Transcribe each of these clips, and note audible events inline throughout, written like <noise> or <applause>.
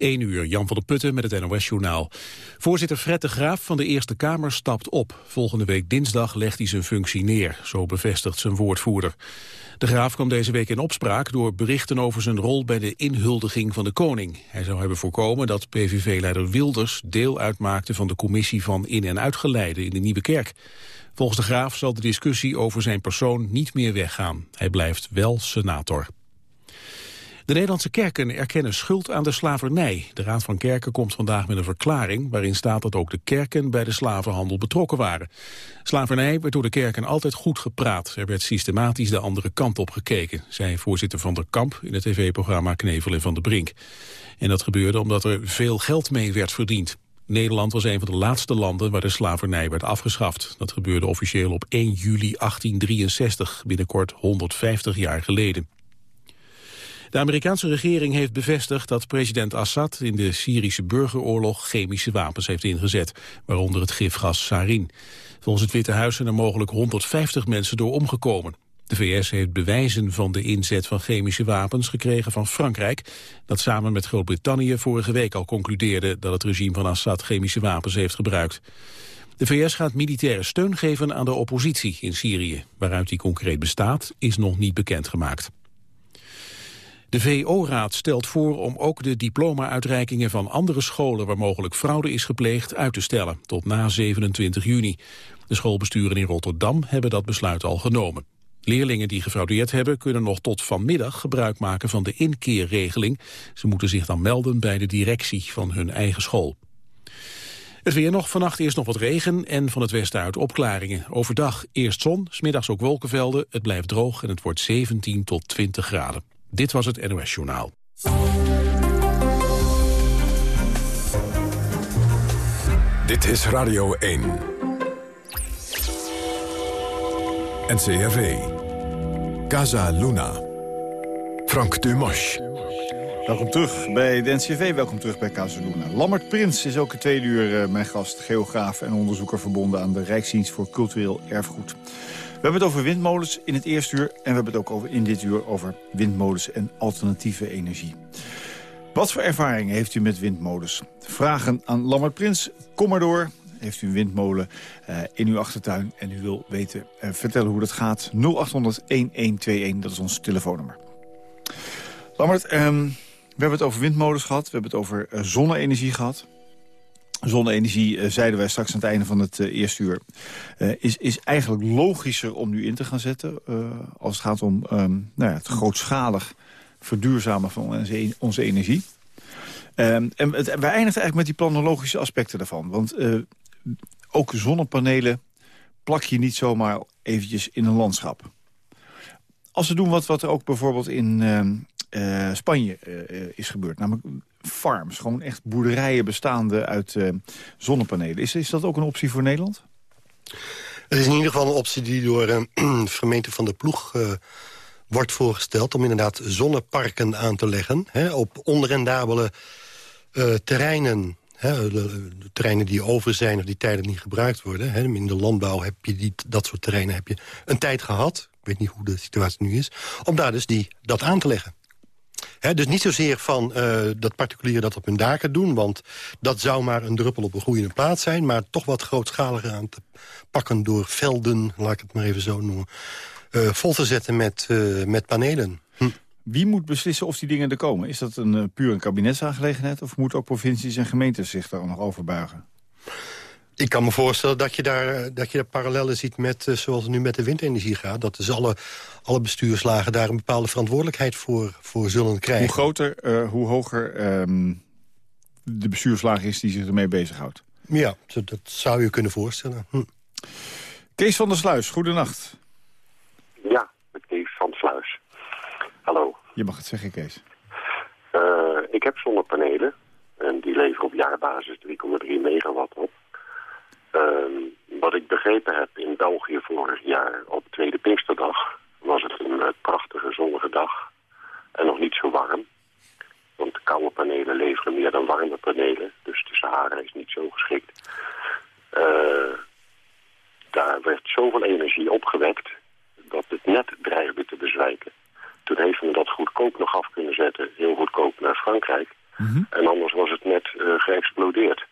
1 uur, Jan van der Putten met het NOS-journaal. Voorzitter Fred de Graaf van de Eerste Kamer stapt op. Volgende week dinsdag legt hij zijn functie neer, zo bevestigt zijn woordvoerder. De Graaf kwam deze week in opspraak door berichten over zijn rol bij de inhuldiging van de koning. Hij zou hebben voorkomen dat PVV-leider Wilders deel uitmaakte van de commissie van in- en uitgeleide in de Nieuwe Kerk. Volgens de Graaf zal de discussie over zijn persoon niet meer weggaan. Hij blijft wel senator. De Nederlandse kerken erkennen schuld aan de slavernij. De Raad van Kerken komt vandaag met een verklaring... waarin staat dat ook de kerken bij de slavenhandel betrokken waren. Slavernij werd door de kerken altijd goed gepraat. Er werd systematisch de andere kant op gekeken... zei voorzitter Van der Kamp in het tv-programma Knevel en Van der Brink. En dat gebeurde omdat er veel geld mee werd verdiend. Nederland was een van de laatste landen waar de slavernij werd afgeschaft. Dat gebeurde officieel op 1 juli 1863, binnenkort 150 jaar geleden. De Amerikaanse regering heeft bevestigd dat president Assad in de Syrische burgeroorlog chemische wapens heeft ingezet, waaronder het gifgas sarin. Volgens het Witte Huis zijn er mogelijk 150 mensen door omgekomen. De VS heeft bewijzen van de inzet van chemische wapens gekregen van Frankrijk, dat samen met Groot-Brittannië vorige week al concludeerde dat het regime van Assad chemische wapens heeft gebruikt. De VS gaat militaire steun geven aan de oppositie in Syrië. Waaruit die concreet bestaat, is nog niet bekendgemaakt. De VO-raad stelt voor om ook de diploma-uitreikingen van andere scholen waar mogelijk fraude is gepleegd uit te stellen, tot na 27 juni. De schoolbesturen in Rotterdam hebben dat besluit al genomen. Leerlingen die gefraudeerd hebben kunnen nog tot vanmiddag gebruik maken van de inkeerregeling. Ze moeten zich dan melden bij de directie van hun eigen school. Het weer nog, vannacht eerst nog wat regen en van het westen uit opklaringen. Overdag eerst zon, smiddags ook wolkenvelden, het blijft droog en het wordt 17 tot 20 graden. Dit was het NOS Journaal. Dit is Radio 1. NCRV. Casa Luna. Frank Dumas. Welkom terug bij de NCV, welkom terug bij Casaluna. Lammert Prins is ook een tweede uur uh, mijn gast, geograaf en onderzoeker verbonden aan de Rijksdienst voor Cultureel Erfgoed. We hebben het over windmolens in het eerste uur en we hebben het ook over, in dit uur over windmolens en alternatieve energie. Wat voor ervaring heeft u met windmolens? Vragen aan Lammert Prins, kom maar door. Heeft u een windmolen uh, in uw achtertuin en u wil weten, uh, vertellen hoe dat gaat. 0800-1121, dat is ons telefoonnummer. Lammert, um, we hebben het over windmolens gehad, we hebben het over uh, zonne-energie gehad. Zonne-energie, uh, zeiden wij straks aan het einde van het uh, eerste uur... Uh, is, is eigenlijk logischer om nu in te gaan zetten... als het gaat om um, nou ja, het grootschalig verduurzamen van onze, onze energie. Um, en wij eindigen eigenlijk met die planologische aspecten daarvan. Want ook zonnepanelen plak je niet zomaar eventjes in een landschap. Als we doen wat, wat er ook bijvoorbeeld in uh, Spanje is gebeurd. Namelijk farms, gewoon echt boerderijen bestaande uit uh, zonnepanelen. Is, is dat ook een optie voor Nederland? Het is in ieder geval een optie die door <clears throat> de gemeente van de Ploeg wordt voorgesteld... om inderdaad zonneparken aan te leggen hè, op onrendabele terreinen... Hè, de, terreinen die over zijn of die tijdelijk niet gebruikt worden. Hè. In de landbouw heb je die, dat soort terreinen heb je een tijd gehad. Ik weet niet hoe de situatie nu is. Om daar dus die, dat aan te leggen. Dus niet zozeer van uh, dat particulieren dat op hun daken doen... want dat zou maar een druppel op een groeiende plaats zijn... maar toch wat grootschaliger aan te pakken door velden, laat ik het maar even zo noemen... Uh, vol te zetten met, uh, met panelen. Hm. Wie moet beslissen of die dingen er komen? Is dat een puur een kabinetsaangelegenheid... of moeten ook provincies en gemeentes zich daar nog over buigen? Ik kan me voorstellen dat je daar, dat je daar parallellen ziet met uh, zoals het nu met de windenergie gaat. Dat dus alle, alle bestuurslagen daar een bepaalde verantwoordelijkheid voor, voor zullen krijgen. Hoe groter, uh, hoe hoger um, de bestuurslaag is die zich ermee bezighoudt. Ja, dat zou je kunnen voorstellen. Hm. Kees van der Sluis, goedenacht. Ja, met Kees van der Sluis. Hallo. Je mag het zeggen, Kees. Uh, ik heb zonnepanelen. En die leveren op jaarbasis 3,3 megawatt op. Um, wat ik begrepen heb in België vorig jaar op Tweede Pinksterdag... was het een uh, prachtige zonnige dag. En nog niet zo warm. Want koude panelen leveren meer dan warme panelen. Dus de Sahara is niet zo geschikt. Uh, daar werd zoveel energie opgewekt... dat het net dreigde te bezwijken. Toen heeft men dat goedkoop nog af kunnen zetten. Heel goedkoop naar Frankrijk. Mhm. En anders was het net eh, geëxplodeerd.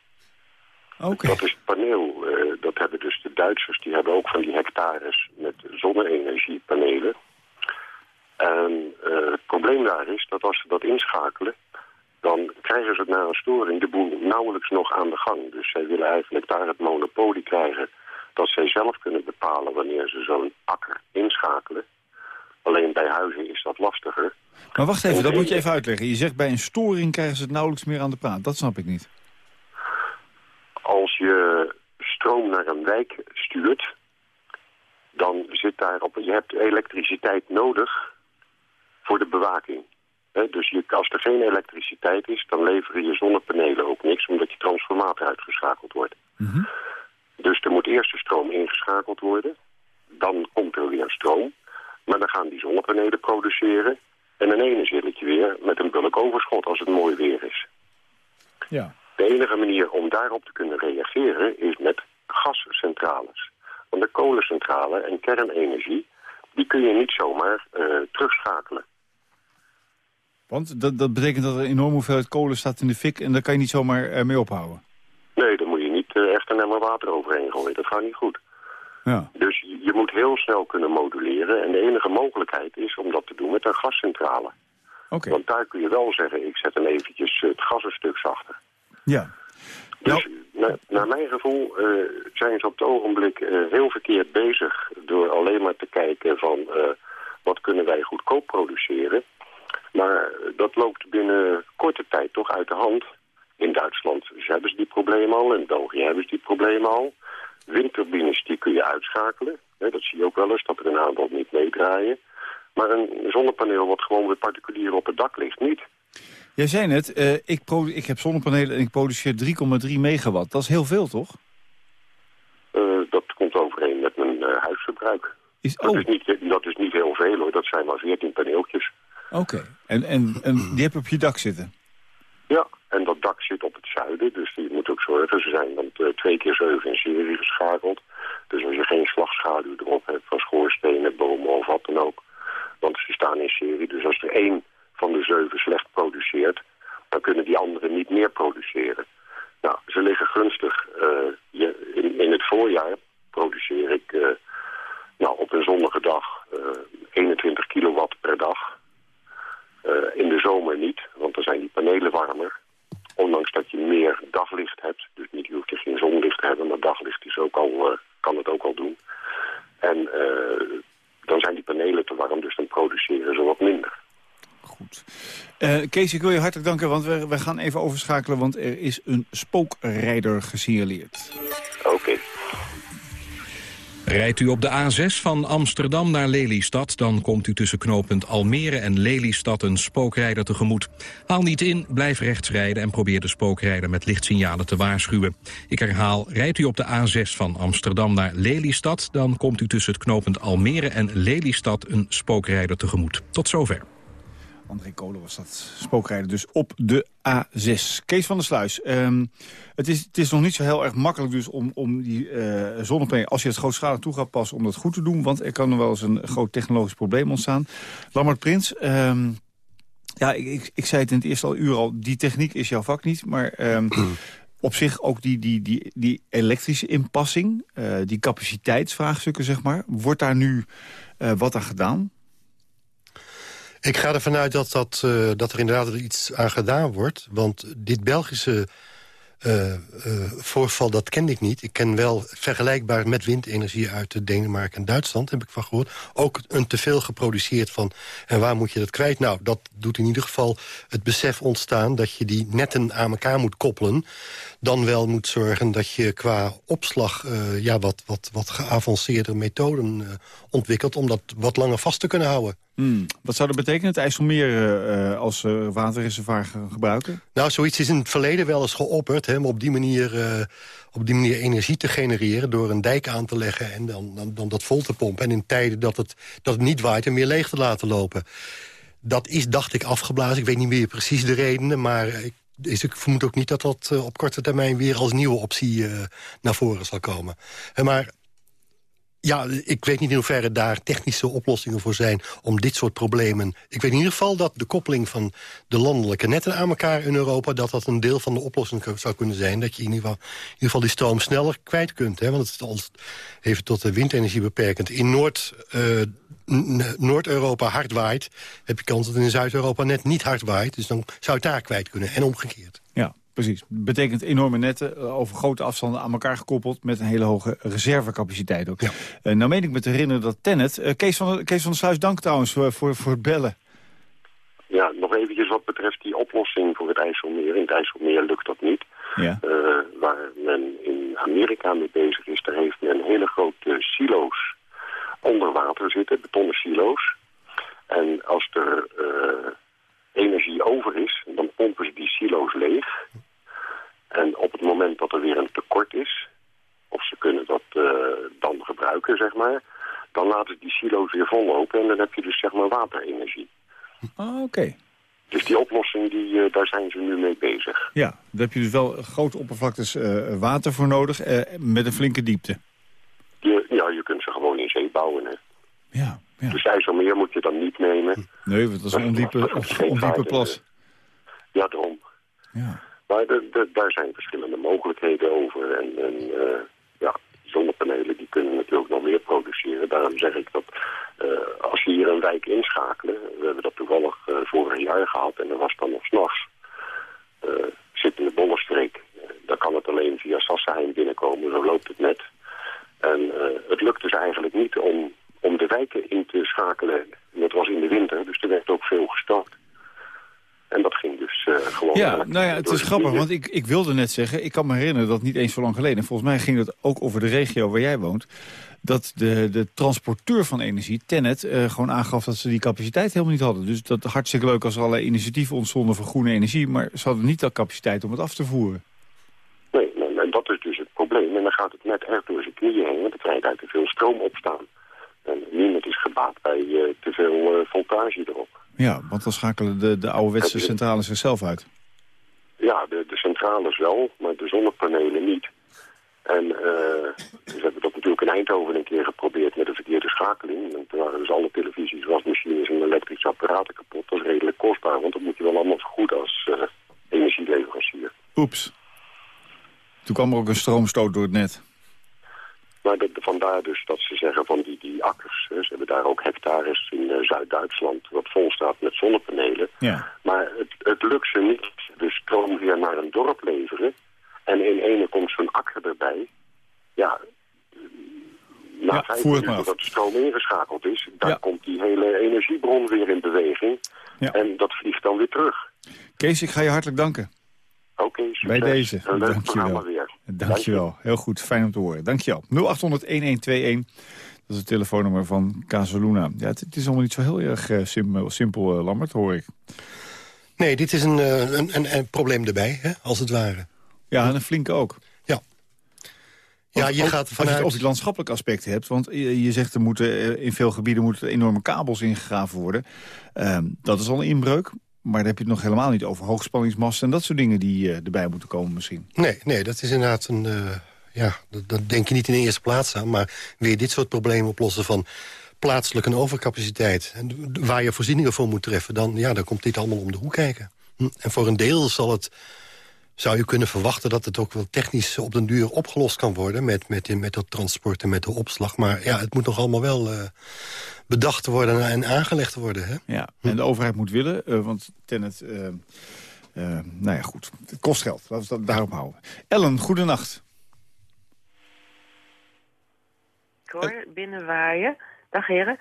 Dat is het paneel. eh, dat hebben dus de Duitsers. Die hebben ook van die hectares met zonne-energiepanelen. En eh, het probleem daar is dat als ze dat inschakelen... dan krijgen ze na een storing de boel nauwelijks nog aan de gang. Dus zij willen eigenlijk daar het monopolie krijgen... dat zij zelf kunnen bepalen wanneer ze zo'n akker inschakelen. Alleen bij huizen is dat lastiger. Maar wacht even, dat moet je even uitleggen. Je zegt bij een storing krijgen ze het nauwelijks meer aan de praat. Dat snap ik niet. Als je stroom naar een wijk stuurt, dan zit daar op... Je hebt elektriciteit nodig voor de bewaking. Dus je, als er geen elektriciteit is, dan leveren je zonnepanelen ook niks... omdat je transformator uitgeschakeld wordt. Mhm. Dus er moet eerst de stroom ingeschakeld worden. Dan komt er weer stroom. Maar dan gaan die zonnepanelen produceren. En ineens zit het je weer met een bulk overschot als het mooi weer is. Ja. De enige manier om daarop te kunnen reageren is met gascentrales. Want de kolencentrale en kernenergie, die kun je niet zomaar eh, terugschakelen. Want dat, dat betekent dat er een enorme hoeveelheid kolen staat in de fik... en daar kan je niet zomaar eh, mee ophouden. Nee, daar moet je niet eh, echt een emmer water overheen gooien. Dat gaat niet goed. Ja. Dus je, moet heel snel kunnen moduleren. En de enige mogelijkheid is om dat te doen met een gascentrale. Oké. Want daar kun je wel zeggen, ik zet hem eventjes het gas een stuk zachter. Ja. Dus na- naar mijn gevoel eh, zijn ze op het ogenblik eh, heel verkeerd bezig... door alleen maar te kijken van eh, wat kunnen wij goedkoop produceren. Maar dat loopt binnen korte tijd toch uit de hand. In Duitsland hebben ze die problemen al, in België hebben ze die problemen al. Windturbines die kun je uitschakelen. Hè, dat zie je ook wel eens, dat er een aantal niet meedraaien. Maar een zonnepaneel wat gewoon bij particulier op het dak ligt, niet. Jij zei net, eh, ik, ik heb zonnepanelen en ik produceer 3,3 megawatt. Dat is heel veel, toch? Eh, dat komt overeen met mijn eh, huisverbruik. Is, Dat, oh, is niet, dat is niet heel veel hoor, dat zijn maar 14 paneeltjes. oké. En, en, en die heb je op je dak zitten? Ja, en dat dak zit op het zuiden, dus je moet ook zorgen. Ze zijn dan twee keer zeven in serie geschakeld. Dus als je geen slagschaduw erop hebt van schoorstenen, bomen of wat dan ook. Want ze staan in serie, dus als er één van de zeven slecht produceert... dan kunnen die anderen niet meer produceren. Nou, ze liggen gunstig. Eh, je, in, in het voorjaar produceer ik eh, nou, op een zonnige dag eh, 21 kilowatt per dag. Eh, in de zomer niet, want dan zijn die panelen warmer. Ondanks dat je meer daglicht hebt. Dus niet, je hoeft je geen zonlicht te hebben, maar daglicht is ook al, eh, kan het ook al doen. En eh, dan zijn die panelen te warm, dus dan produceren ze wat minder. Goed. Eh, Kees, ik wil je hartelijk danken, want we, we gaan even overschakelen... want er is een spookrijder gesignaleerd. Oké. Rijdt u op de A6 van Amsterdam naar Lelystad... dan komt u tussen knooppunt Almere en Lelystad een spookrijder tegemoet. Haal niet in, blijf rechts rijden en probeer de spookrijder met lichtsignalen te waarschuwen. Ik herhaal, rijdt u op de A6 van Amsterdam naar Lelystad... dan komt u tussen het knooppunt Almere en Lelystad een spookrijder tegemoet. Tot zover. André Kolen was dat spookrijder dus op de A6. Kees van der Sluis, ehm, het, is, het is nog niet zo heel erg makkelijk dus om, om die eh zonnepanelen... als je het grootschalig toe gaat passen, om dat goed te doen... want er kan wel eens een groot technologisch probleem ontstaan. Lammert Prins, ehm, ja, ik, ik, ik zei het in het eerste al uur al... die techniek is jouw vak niet, maar... ehm, <clears throat> op zich ook die, die, die, die elektrische inpassing, eh, die capaciteitsvraagstukken, zeg maar. Wordt daar nu eh, wat aan gedaan? Ik ga ervan uit dat, dat, eh, dat er inderdaad iets aan gedaan wordt. Want dit Belgische eh, eh, voorval, dat kende ik niet. Ik ken wel vergelijkbaar met windenergie uit Denemarken en Duitsland, heb ik van gehoord. Ook een teveel geproduceerd van, en waar moet je dat kwijt? Nou, dat doet in ieder geval het besef ontstaan... dat je die netten aan elkaar moet koppelen. Dan wel moet zorgen dat je qua opslag ja, wat, wat, wat geavanceerde methoden ontwikkelt... om dat wat langer vast te kunnen houden. Hmm. Wat zou dat betekenen, het IJsselmeer eh, eh, als uh, waterreservoir ge- gebruiken? Nou, zoiets is in het verleden wel eens geopperd... Hè, om op die, manier, op die manier energie te genereren... door een dijk aan te leggen en dan, dan, dan dat vol te pompen. En in tijden dat het, dat niet waait en meer leeg te laten lopen. Dat is, dacht ik, afgeblazen. Ik weet niet meer precies de redenen, maar... Ik, is, ik vermoed ook niet dat dat op korte termijn weer als nieuwe optie naar voren zal komen. Hè, maar ja, ik weet niet in hoeverre daar technische oplossingen voor zijn... om dit soort problemen... Ik weet in ieder geval dat de koppeling van de landelijke netten aan elkaar in Europa... dat dat een deel van de oplossing zou kunnen zijn. Dat je in ieder geval, in ieder geval die stroom sneller kwijt kunt. Hè? Want het is even tot de windenergie beperkend. In Noord, uh, Noord-Europa hard waait... heb je kans dat in Zuid-Europa net niet hard waait. Dus dan zou het daar kwijt kunnen. En omgekeerd. Ja, precies. Betekent enorme netten eh, over grote afstanden aan elkaar gekoppeld... met een hele hoge reservecapaciteit ook. Ja. Uh, nou meen ik me te herinneren dat Tennet... Uh, Kees, van, Kees van der Sluis, dank trouwens voor, voor, voor het bellen. Ja, nog eventjes wat betreft die oplossing voor het IJsselmeer. In het IJsselmeer lukt dat niet. Ja. waar men in Amerika mee bezig is, daar heeft men hele grote silo's onder water zitten, betonnen silo's. En als er energie over is, dan pompen ze die silo's leeg. En op het moment dat er weer een tekort is, of ze kunnen dat uh, dan gebruiken, zeg maar... dan laten die silo's weer vollopen en dan heb je dus zeg maar waterenergie. Ah, oké. Dus die oplossing, die, uh, daar zijn ze nu mee bezig. Ja, daar heb je dus wel grote oppervlaktes uh, water voor nodig, met een flinke diepte. Je, ja, je kunt ze gewoon in zee bouwen, hè. Ja, ja. Dus IJsselmeer moet je dan niet nemen. Nee, want dat is een ondiepe, <laughs> ondiepe plas. Ja, daarom. Ja. Maar daar zijn verschillende mogelijkheden over. En, en uh, ja, zonnepanelen die kunnen natuurlijk nog meer produceren. Daarom zeg ik dat uh, als je hier een wijk inschakelen... we hebben dat toevallig uh, vorig jaar gehad en dat was dan nog s'nachts... zit in de Bollenstreek. dan kan het alleen via Sassenheim binnenkomen, zo loopt het net. En het lukt dus eigenlijk niet om om de wijken in te schakelen. dat was in de winter, dus er werd ook veel gestart. En dat ging dus uh, gewoon... Ja, nou ja, het is grappig, want ik, ik wilde net zeggen... ik kan me herinneren dat niet eens zo lang geleden... volgens mij ging het ook over de regio waar jij woont... dat de, de transporteur van energie, Tennet, uh, gewoon aangaf dat ze die capaciteit helemaal niet hadden. Dus dat hartstikke leuk als er allerlei initiatieven ontstonden voor groene energie... maar ze hadden niet de capaciteit om het af te voeren. Nee, en dat is dus het probleem. En dan gaat het net erg door zijn knieën heen... want er krijgt uit te veel stroom opstaan. En niemand is gebaat bij uh, te veel voltage erop. Ja, want dan schakelen de, de ouderwetse centrales zichzelf uit. Ja, de, de centrales wel, maar de zonnepanelen niet. En uh, ze hebben dat natuurlijk in Eindhoven een keer geprobeerd met een verkeerde schakeling. En toen waren dus alle televisies, wasmachines en elektrische apparaten kapot. Dat is redelijk kostbaar, want dat moet je wel allemaal vergoeden als uh, energieleverancier. Oeps. Toen kwam er ook een stroomstoot door het net. Maar de, vandaar dus dat ze zeggen van die, die akkers. Ze hebben daar ook hectares in uh, Zuid-Duitsland wat vol staat met zonnepanelen. Ja. Maar het, het lukt ze niet de stroom weer naar een dorp leveren. En in ene komt zo'n akker erbij. Ja, na ja, vijf minuten dat de stroom ingeschakeld is, daar ja. komt die hele energiebron weer in beweging. Ja. En dat vliegt dan weer terug. Kees, ik ga je hartelijk danken. Oké, okay, Bij deze. Dankjewel. Weer. Dankjewel. Heel goed. Fijn om te horen. Dankjewel. 0800-1121. Dat is het telefoonnummer van Casaluna. Ja, het, het, is allemaal niet zo heel erg uh, simpel, simpel uh, Lambert, hoor ik. Nee, dit is een, uh, een, een, een, probleem erbij, hè, als het ware. Ja, en een flinke ook. Ja. Ja, je ook, gaat vanuit... Als je het over het landschappelijk aspect hebt... want je, je zegt er moeten in veel gebieden moeten enorme kabels ingegraven worden. Ehm, dat is al een inbreuk. Maar dan heb je het nog helemaal niet over hoogspanningsmasten... en dat soort dingen die uh, erbij moeten komen misschien. Nee, nee dat is inderdaad een... Uh, ja, dat, denk je niet in de eerste plaats aan. Maar weer dit soort problemen oplossen van plaatselijke overcapaciteit... En waar je voorzieningen voor moet treffen... Dan, ja, dan komt dit allemaal om de hoek kijken. Hm. En voor een deel zal het zou je kunnen verwachten dat het ook wel technisch op den duur opgelost kan worden... met, met, met dat transport en met de opslag. Maar ja, het moet nog allemaal wel uh, bedacht worden en aangelegd worden. Hè? Ja, en de overheid moet willen, uh, want Tennet... Uh, nou ja, goed. Het kost geld. Laten we dat daarop houden. Ellen, goedenacht. Ik hoor binnenwaaien. Dag heren.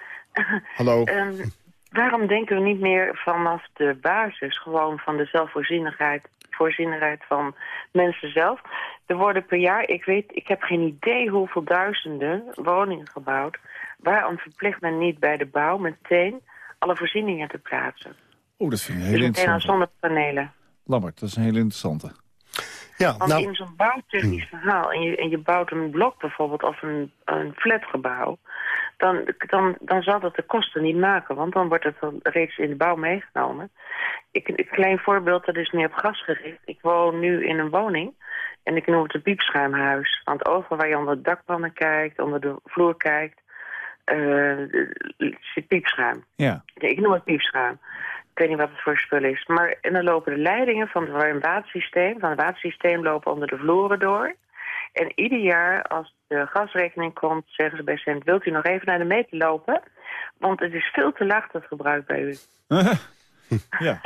Hallo. um, <laughs> waarom denken we niet meer vanaf de basis... gewoon van de zelfvoorzienigheid voorzienigheid van mensen zelf. Er worden per jaar, ik weet, ik heb geen idee hoeveel duizenden woningen gebouwd. Waarom verplicht men niet bij de bouw meteen alle voorzieningen te plaatsen? Oeh, dat vind ik heel dus interessant. Meteen aan zonnepanelen. Lambert, dat is een heel interessante. Ja, Want nou... in zo'n bouwtechnisch hmm. verhaal, en je, en je bouwt een blok bijvoorbeeld of een, een flatgebouw, dan, dan, dan zal dat de kosten niet maken, want dan wordt het reeds in de bouw meegenomen. Ik, een klein voorbeeld, dat is nu op gas gericht. Ik woon nu in een woning En ik noem het een piepschuimhuis. Want overal waar je onder de dakpannen kijkt, onder de vloer kijkt... Uh, zit piepschuim. Ja. Ik noem het piepschuim. Ik weet niet wat het voor spul is. Maar en dan lopen de leidingen van het warmwatersysteem... van het watersysteem lopen onder de vloeren door. En ieder jaar, als de gasrekening komt, zeggen ze bij Cent... wilt u nog even naar de meter lopen? Want het is veel te laag dat gebruik bij u. <laughs> ja.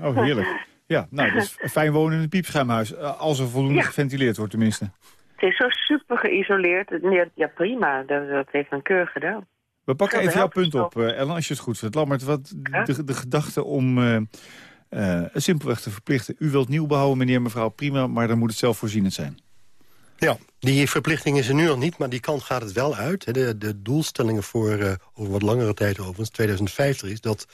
Oh, heerlijk. Ja, nou, dus <laughs> fijn wonen in een piepschuimhuis. Eh, als er voldoende geventileerd wordt tenminste. Het is zo super geïsoleerd. Ja, prima. Dat, dat heeft een keur gedaan. We pakken even jouw punt op, uh, Ellen, als je het goed vindt. Lammert, wat de, de gedachte om uh, uh, simpelweg te verplichten. U wilt nieuw bouwen, meneer, mevrouw, prima, maar dan moet het zelfvoorzienend zijn. Ja, die verplichting is er nu nog niet, maar die kant gaat het wel uit. De, de doelstellingen voor over wat langere tijd overigens, 2050, is dat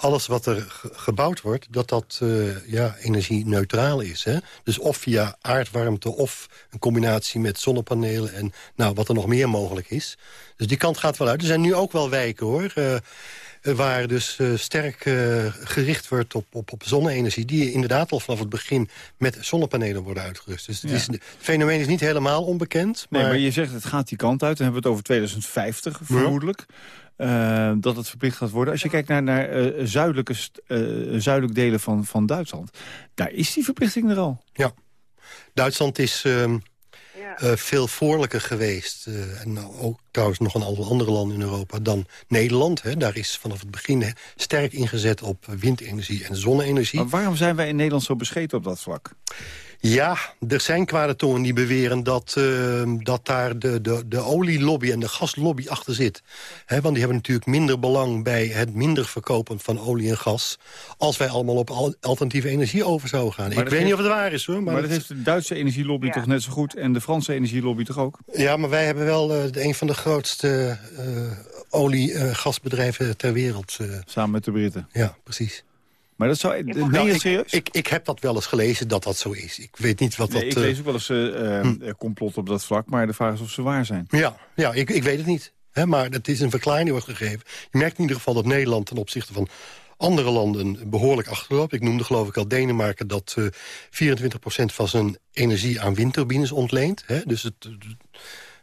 alles wat er gebouwd wordt, dat dat uh, ja, energie-neutraal is. Hè? Dus of via aardwarmte of een combinatie met zonnepanelen... en nou, wat er nog meer mogelijk is. Dus die kant gaat wel uit. Er zijn nu ook wel wijken, hoor... Uh, waar dus uh, sterk gericht wordt op, op, op zonne-energie... die inderdaad al vanaf het begin met zonnepanelen worden uitgerust. Dus het, is, het fenomeen is niet helemaal onbekend. Maar... Nee, maar je zegt het gaat die kant uit. Dan hebben we het over 2050 vermoedelijk. Ja. Uh, dat het verplicht gaat worden. Als je kijkt naar, naar uh, zuidelijke, uh, zuidelijke delen van, van Duitsland... daar is die verplichting er al. Ja. Duitsland is ehm, ja. veel voorlijker geweest. en ook trouwens nog een aantal andere landen in Europa dan Nederland. Hè. Daar is vanaf het begin hè, sterk ingezet op windenergie en zonne-energie. Maar waarom zijn wij in Nederland zo bescheten op dat vlak? Ja, er zijn kwade tongen die beweren dat, uh, dat daar de, de, de olielobby en de gaslobby achter zit. He, want die hebben natuurlijk minder belang bij het minder verkopen van olie en gas... als wij allemaal op al alternatieve energie over zouden gaan. Maar Ik weet heeft, niet of het waar is, hoor. Maar, maar dat, heeft de Duitse energielobby ja. toch net zo goed... en de Franse energielobby toch ook? Ja, maar wij hebben wel uh, een van de grootste uh, olie-gasbedrijven ter wereld. Samen met de Britten? Ja, precies. Maar dat zou... Nou, meen je serieus? Ik, ik, ik, heb dat wel eens gelezen dat dat zo is. Ik weet niet wat nee, dat... ik lees ook wel eens uh, hm. complot op dat vlak, maar de vraag is of ze waar zijn. Ja, ja ik, ik weet het niet. Hè, maar het is een verklaring die wordt gegeven. Je merkt in ieder geval dat Nederland ten opzichte van andere landen behoorlijk achterloopt. Ik noemde geloof ik al Denemarken dat uh, 24% van zijn energie aan windturbines ontleent. Hè, dus het,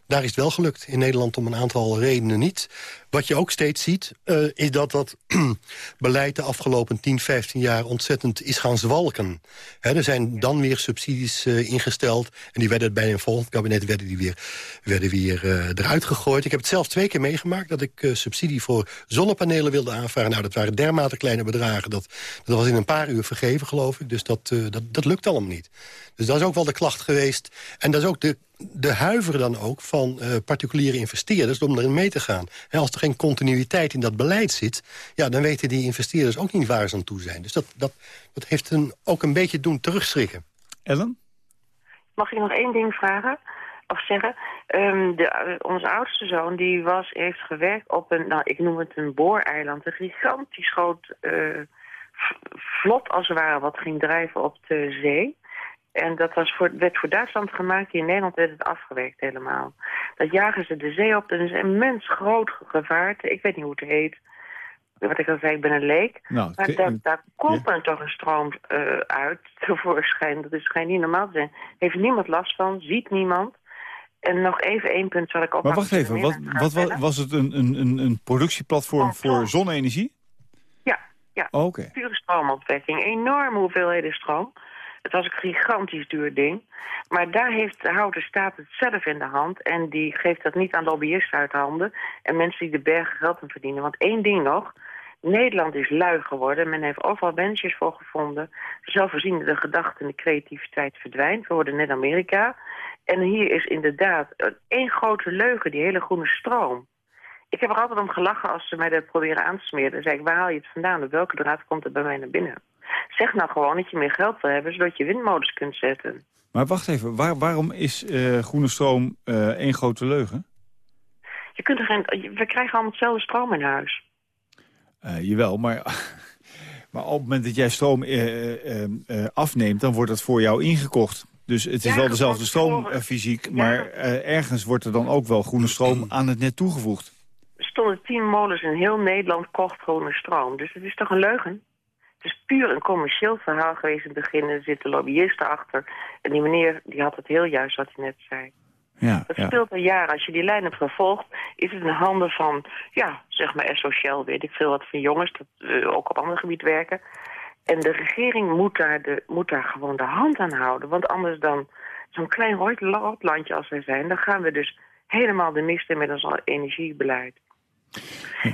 daar is het wel gelukt. In Nederland om een aantal redenen niet. Wat je ook steeds ziet, uh, is dat dat <clears throat> beleid de afgelopen 10, 15 jaar ontzettend is gaan zwalken. He, er zijn dan weer subsidies uh, ingesteld. En die werden bij een volgend kabinet werden die weer, werden weer uh, eruit gegooid. Ik heb het zelf twee keer meegemaakt dat ik subsidie voor zonnepanelen wilde aanvragen. Nou, dat waren dermate kleine bedragen. Dat, dat was in een paar uur vergeven, geloof ik. Dus dat, dat, dat lukt allemaal niet. Dus dat is ook wel de klacht geweest. En dat is ook de, de huiver dan ook van particuliere investeerders om erin mee te gaan. He, als er geen continuïteit in dat beleid zit... ja, dan weten die investeerders ook niet waar ze aan toe zijn. Dus dat, dat, dat heeft hen ook een beetje doen terugschrikken. Ellen? Mag ik nog één ding vragen? Of zeggen? Um, de, onze oudste zoon die was, heeft gewerkt op een... nou, ik noem het een booreiland. Een gigantisch groot... Uh, vlot als het ware wat ging drijven op de zee. En dat was voor, werd voor Duitsland gemaakt. In Nederland werd het afgewerkt helemaal. Dat jagen ze de zee op. Dat is een immens groot gevaarte. Ik weet niet hoe het heet. Wat ik al zei, ik ben een leek. Nou, maar daar, daar komt ja. toch een stroom uh, uit <laughs> tevoorschijn. Dat is geen niet normaal te zijn. Heeft niemand last van, ziet niemand. En nog even één punt zal ik op. Maar wacht even, wat, wat, wat, was het een, een, een productieplatform oh, voor zonne-energie? Ja, ja. Oh, okay. pure stroomopwekking. Enorme hoeveelheden stroom. Het was een gigantisch duur ding. Maar daar heeft, houdt de staat het zelf in de hand. En die geeft dat niet aan lobbyisten uit handen. En mensen die de bergen geld aan verdienen. Want één ding nog. Nederland is lui geworden. Men heeft overal mensjes voor gevonden. Zelfvoorzienende de gedachte en de creativiteit verdwijnt. We worden net Amerika. En hier is inderdaad één grote leugen, die hele groene stroom. Ik heb er altijd om gelachen als ze mij dat proberen aan te smeren. Dan zei ik, waar haal je het vandaan? Op welke draad komt het bij mij naar binnen? Zeg nou gewoon dat je meer geld wil hebben, zodat je windmolens kunt zetten. Maar wacht even, waar, waarom is uh, groene stroom uh, één grote leugen? Je kunt er geen, we krijgen allemaal hetzelfde stroom in huis. Uh, jawel, maar, <laughs> maar op het moment dat jij stroom afneemt... dan wordt dat voor jou ingekocht. Dus het is ja, wel dezelfde stroom fysiek... maar ergens wordt er dan ook wel groene stroom <clears throat> aan het net toegevoegd. Er stonden tien molens in heel Nederland kocht groene stroom. Dus het is toch een leugen? Het is puur een commercieel verhaal geweest in het begin. Er zitten lobbyisten achter. En die meneer die had het heel juist wat hij net zei. Ja, Dat ja. speelt al jaren. Als je die lijn hebt gevolgd, is het in handen van, ja, zeg maar sociaal, weet ik veel wat van jongens, dat eh, ook op ander gebied werken. En de regering moet daar, de, moet daar gewoon de hand aan houden. Want anders dan zo'n klein rood landje als wij zijn, dan gaan we dus helemaal de mist in met ons energiebeleid.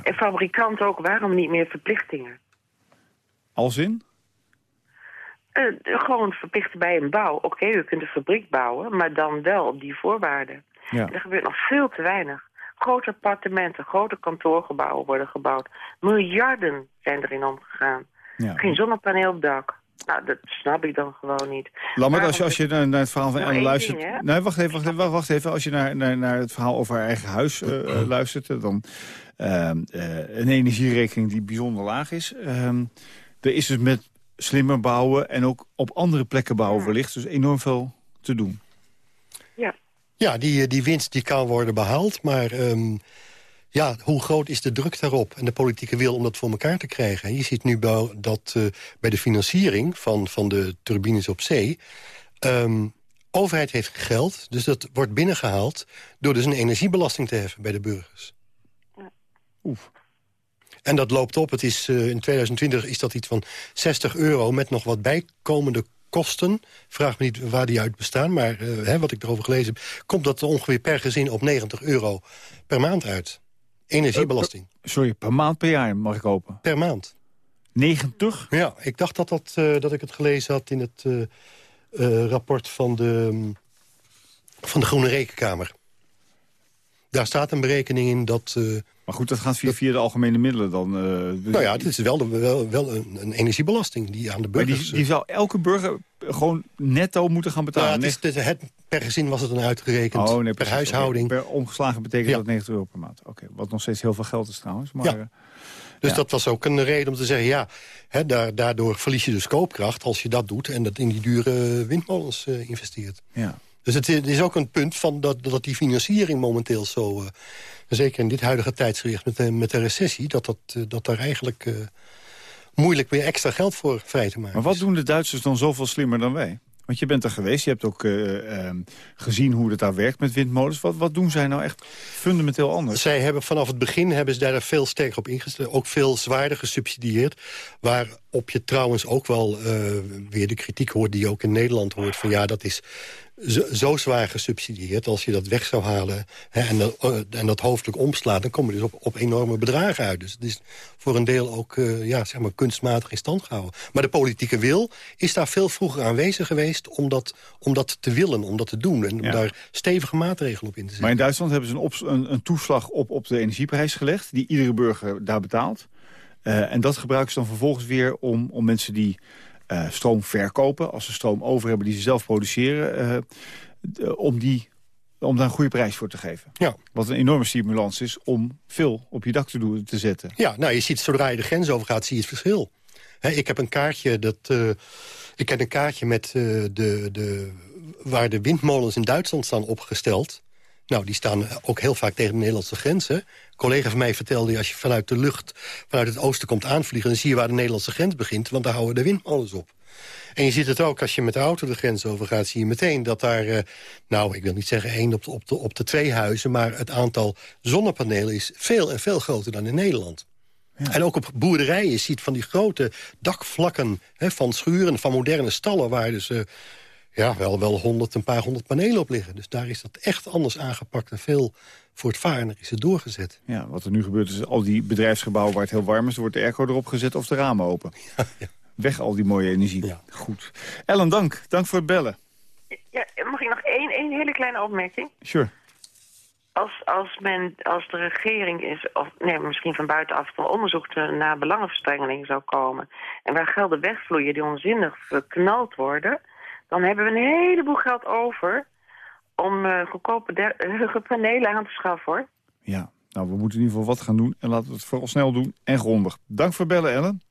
En fabrikanten ook, waarom niet meer verplichtingen? Als in? Eh, gewoon verplichten bij een bouw. Oké, u kunt een fabriek bouwen, maar dan wel op die voorwaarden. Ja. Er gebeurt nog veel te weinig. Grote appartementen, grote kantoorgebouwen worden gebouwd. Miljarden zijn erin omgegaan. ja. Geen zonnepaneel op dak. Nou, dat snap ik dan gewoon niet. Lammert, als je, als je naar, naar het verhaal van één luistert... ding, nee, wacht even, wacht even, wacht even. Als je naar, naar, naar het verhaal over haar eigen huis eh, eh, luistert... dan ehm, eh, een energierekening die bijzonder laag is. Er is dus met slimmer bouwen en ook op andere plekken bouwen wellicht... dus enorm veel te doen. Ja. Ja, die, eh, die winst die kan worden behaald, maar ehm, ja, hoe groot is de druk daarop en de politieke wil om dat voor elkaar te krijgen? En je ziet nu bij, dat eh, bij de financiering van, van de turbines op zee... ehm, overheid heeft geld, dus dat wordt binnengehaald... door dus een energiebelasting te heffen bij de burgers. Oef. En dat loopt op. Het is, eh, in 2020 is dat iets van 60 euro met nog wat bijkomende kosten. Vraag me niet waar die uit bestaan, maar eh, hè, wat ik erover gelezen heb... komt dat ongeveer per gezin op 90 euro per maand uit. Energiebelasting. Sorry, per maand per jaar mag ik kopen. Per maand. 90? Ja, ik dacht dat, dat, eh, dat ik het gelezen had in het eh, eh, rapport van de, mm, van de Groene Rekenkamer. Daar staat een berekening in dat... eh, Maar goed, dat gaat via, via de algemene middelen dan. eh, dus- nou ja, dit is wel, de- wel, wel een, een energiebelasting die aan de maar burgers... die, die zou elke burger gewoon netto moeten gaan betalen. ja, het is, het, het- per gezin was het dan uitgerekend, Oh, nee, per precies. huishouding. Per omgeslagen betekent Ja. dat 90 euro per maand. Oké, wat nog steeds heel veel geld is trouwens. Maar, Ja. eh, Dus Ja. dat was ook een reden om te zeggen... ja, hè, daar, daardoor verlies je dus koopkracht als je dat doet... en dat in die dure windmolens eh, investeert. ja. Dus het is, het ook een punt van dat, dat die financiering momenteel zo... eh, zeker in dit huidige tijdsgericht met de, met de recessie... dat, dat, eh, dat daar eigenlijk eh, moeilijk weer extra geld voor vrij te maken Maar wat is. doen de Duitsers dan zoveel slimmer dan wij? Want je bent er geweest, je hebt ook eh, ehm, gezien hoe het daar werkt met windmolens. Wat, wat doen zij nou echt fundamenteel anders? Zij hebben vanaf het begin hebben ze daar veel sterker op ingesteld. Ook veel zwaarder gesubsidieerd. Waarop je trouwens ook wel eh, weer de kritiek hoort... die je ook in Nederland hoort. Van ja, dat is zo, zo zwaar gesubsidieerd. Als je dat weg zou halen hè, en, dat, eh, en dat hoofdelijk omslaat... dan kom je dus op, op enorme bedragen uit. Dus het is voor een deel ook eh, ja, zeg maar kunstmatig in stand gehouden. Maar de politieke wil is daar veel vroeger aanwezig geweest... om dat, om dat te willen, om dat te doen. En om Ja. daar stevige maatregelen op in te zetten. Maar in Duitsland hebben ze een, op, een, een toeslag op, op de energieprijs gelegd... die iedere burger daar betaalt. Eh, en dat gebruiken ze dan vervolgens weer om, om mensen die eh, stroom verkopen... als ze stroom over hebben die ze zelf produceren... eh, om, die, om daar een goede prijs voor te geven. Ja. Wat een enorme stimulans is om veel op je dak te, doen, te zetten. Ja, nou, je ziet zodra je de grens over gaat, zie je het verschil. Ik heb een kaartje, dat, ik heb een kaartje met, de, de, waar de windmolens in Duitsland staan opgesteld. Nou, die staan ook heel vaak tegen de Nederlandse grenzen. Een collega van mij vertelde, als je vanuit de lucht, vanuit het oosten komt aanvliegen... dan zie je waar de Nederlandse grens begint, want daar houden de windmolens op. En je ziet het ook als je met de auto de grens over gaat... zie je meteen dat daar, eh, nou, ik wil niet zeggen één op de, op, de, op de twee huizen... maar het aantal zonnepanelen is veel en veel groter dan in Nederland. En ook op boerderijen, je ziet van die grote dakvlakken hè, van schuren... van moderne stallen waar dus eh, ja, wel, wel honderd, een paar honderd panelen op liggen. Dus daar is dat echt anders aangepakt en veel voortvarender is het doorgezet. Ja, wat er nu gebeurt is al die bedrijfsgebouwen waar het heel warm is... wordt de airco erop gezet of de ramen open. <laughs> Weg al die mooie energie. Ja. Goed. Ellen, dank. Dank voor het bellen. Ja, mag ik nog één, één hele kleine opmerking? Sure. Als, als, men, als de regering is, of nee, misschien van buitenaf een onderzoek naar belangenverstrengeling zou komen... en waar gelden wegvloeien die onzinnig verknald worden... dan hebben we een heleboel geld over om eh, goedkope eh, <laughs> panelen aan te schaffen, hoor. Ja, nou, we moeten in ieder geval wat gaan doen. En laten we het vooral snel doen en grondig. Dank voor bellen, Ellen.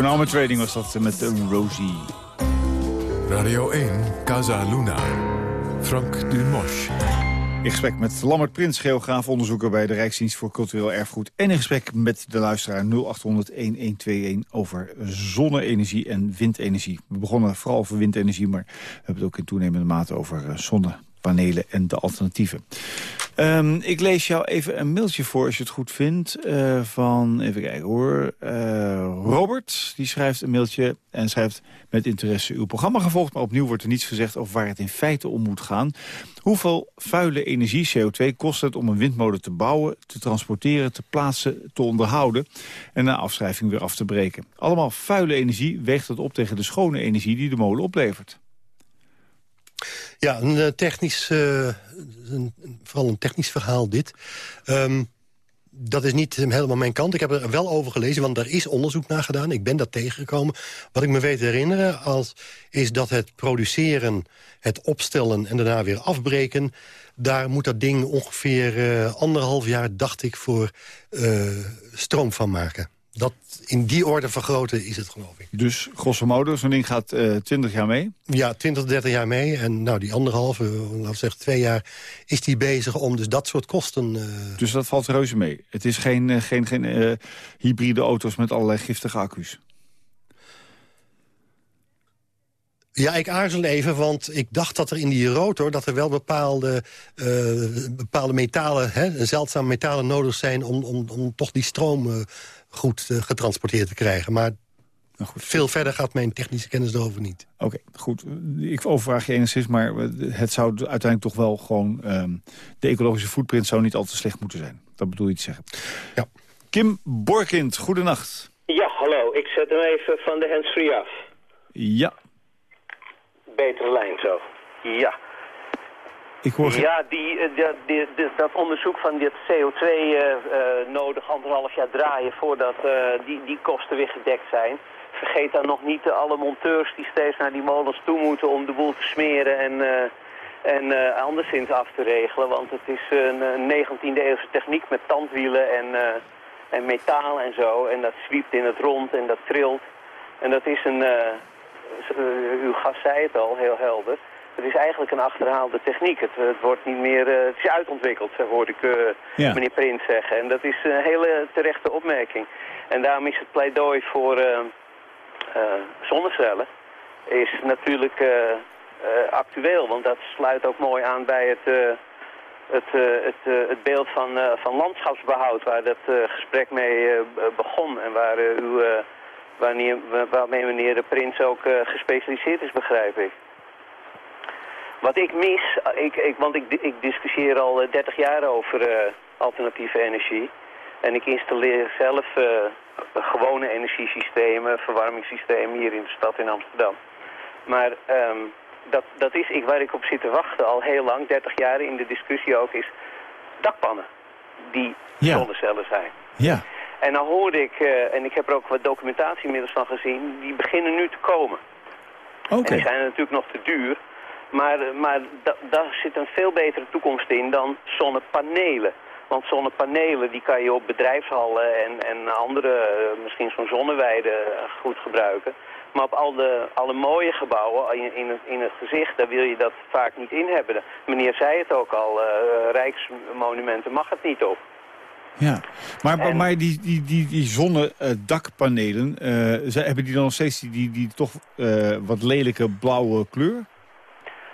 Joan Almer Trading was dat eh, met uh, Rosie. Radio 1, Casa Luna. Frank Dumosch. In gesprek met Lammert Prins, geograaf onderzoeker bij de Rijksdienst voor Cultureel Erfgoed. En in gesprek met de luisteraar 0800-1121 over zonne-energie en windenergie. We begonnen vooral over windenergie, maar we hebben het ook in toenemende mate over eh, zonnepanelen en de alternatieven. Um, ik lees jou even een mailtje voor, als je het goed vindt, uh, van, even kijken hoor, uh, Robert. Die schrijft een mailtje en schrijft met interesse uw programma gevolgd, maar opnieuw wordt er niets gezegd over waar het in feite om moet gaan. Hoeveel vuile energie, CO2, kost het om een windmolen te bouwen, te transporteren, te plaatsen, te onderhouden en na afschrijving weer af te breken? Allemaal vuile energie weegt het op tegen de schone energie die de molen oplevert. Ja, een uh, technisch, uh, een, vooral een technisch verhaal dit. Um, dat is niet helemaal mijn kant. Ik heb er wel over gelezen, want daar is onderzoek naar gedaan. Ik ben dat tegengekomen. Wat ik me weet herinneren als, is dat het produceren, het opstellen... en daarna weer afbreken, daar moet dat ding ongeveer uh, anderhalf jaar... dacht ik, voor stroom van maken. Dat in die orde vergroten is het, geloof ik. Dus grosso modo, zo'n ding gaat uh, 20 jaar mee? Ja, 20, 30 jaar mee. En nou, die anderhalve, laten we zeggen twee jaar, is die bezig om dus dat soort kosten... Uh... Dus dat valt reuze mee? Het is geen, uh, geen, geen uh, hybride auto's met allerlei giftige accu's? Ja, ik aarzel even, want ik dacht dat er in die rotor... dat er wel bepaalde, uh, bepaalde metalen, hè, zeldzame metalen nodig zijn... om, om, om toch die stroom goed uh, getransporteerd te krijgen. Maar nou goed, veel verder gaat mijn technische kennis erover niet. Oké, okay, goed. Ik overvraag je enigszins, maar het zou uiteindelijk toch wel gewoon... Um, de ecologische footprint zou niet al te slecht moeten zijn. Dat bedoel je te zeggen. Ja. Kim Borkind, goedenacht. Ja, hallo. Ik zet hem even van de handsfree af. Ja. Betere lijn zo. Ja. Ik hoor ja, die, die, dat onderzoek van dit CO2 uh, uh, nodig anderhalf jaar draaien voordat uh, die, die kosten weer gedekt zijn. Vergeet dan nog niet alle monteurs die steeds naar die molens toe moeten om de boel te smeren en, en anderszins af te regelen. Want het is een, een 19e eeuwse techniek met tandwielen en, en metaal en zo. En dat zwiept in het rond en dat trilt. En dat is een, uw gast zei het al, heel helder. Het is eigenlijk een achterhaalde techniek. Het, het wordt niet meer, uh, het is uitontwikkeld, hoorde ik uh, ja. meneer Prins zeggen. En dat is een hele terechte opmerking. En daarom is het pleidooi voor zonnecellen is natuurlijk actueel. Want dat sluit ook mooi aan bij het, het, het, het beeld van, van landschapsbehoud... waar dat gesprek mee begon en waar, u, wanneer, waarmee meneer de Prins ook gespecialiseerd is, begrijp ik. Wat ik mis, ik, ik, want ik, ik discussieer al 30 jaar over uh, alternatieve energie. En ik installeer zelf uh, gewone energiesystemen, verwarmingssystemen hier in de stad in Amsterdam. Maar um, dat, dat is ik, waar ik op zit te wachten al heel lang, 30 jaar in de discussie ook, is dakpannen die ja. zonnecellen zijn. Ja. En dan hoorde ik, uh, en ik heb er ook wat documentatie inmiddels van gezien, die beginnen nu te komen. Oké. Okay. En die zijn natuurlijk nog te duur. Maar, maar da, daar zit een veel betere toekomst in dan zonnepanelen. Want zonnepanelen die kan je op bedrijfshallen en, en andere, misschien zo'n zonneweide goed gebruiken. Maar op al de, alle mooie gebouwen in, in, het, in het gezicht, daar wil je dat vaak niet in hebben. Meneer zei het ook al, uh, rijksmonumenten mag het niet op. Ja, maar, en, maar die, die, die, die zonnedakpanelen, uh, hebben die dan nog steeds die, die, die toch uh, wat lelijke blauwe kleur?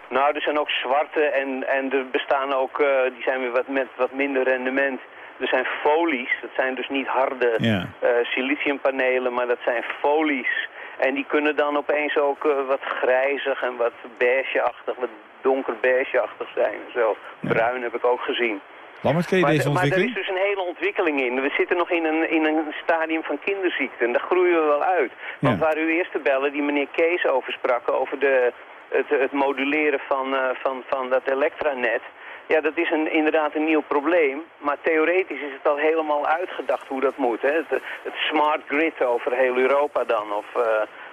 Nou, er zijn ook zwarte en, en er bestaan ook, uh, die zijn weer wat, met wat minder rendement. Er zijn folies, dat zijn dus niet harde uh, siliciumpanelen, maar dat zijn folies. En die kunnen dan opeens ook uh, wat grijzig en wat beigeachtig, wat donker beigeachtig zijn. Zo. Ja. Bruin heb ik ook gezien. Lammert, ken je maar, deze ontwikkeling? Maar er is dus een hele ontwikkeling in. We zitten nog in een, in een stadium van kinderziekte en daar groeien we wel uit. Want Ja. waar u eerst te bellen, die meneer Kees over sprak, over de, het, het moduleren van, uh, van, van dat elektranet... Ja, dat is een, inderdaad een nieuw probleem. Maar theoretisch is het al helemaal uitgedacht hoe dat moet. Hè? Het, het smart grid over heel Europa dan. Of uh,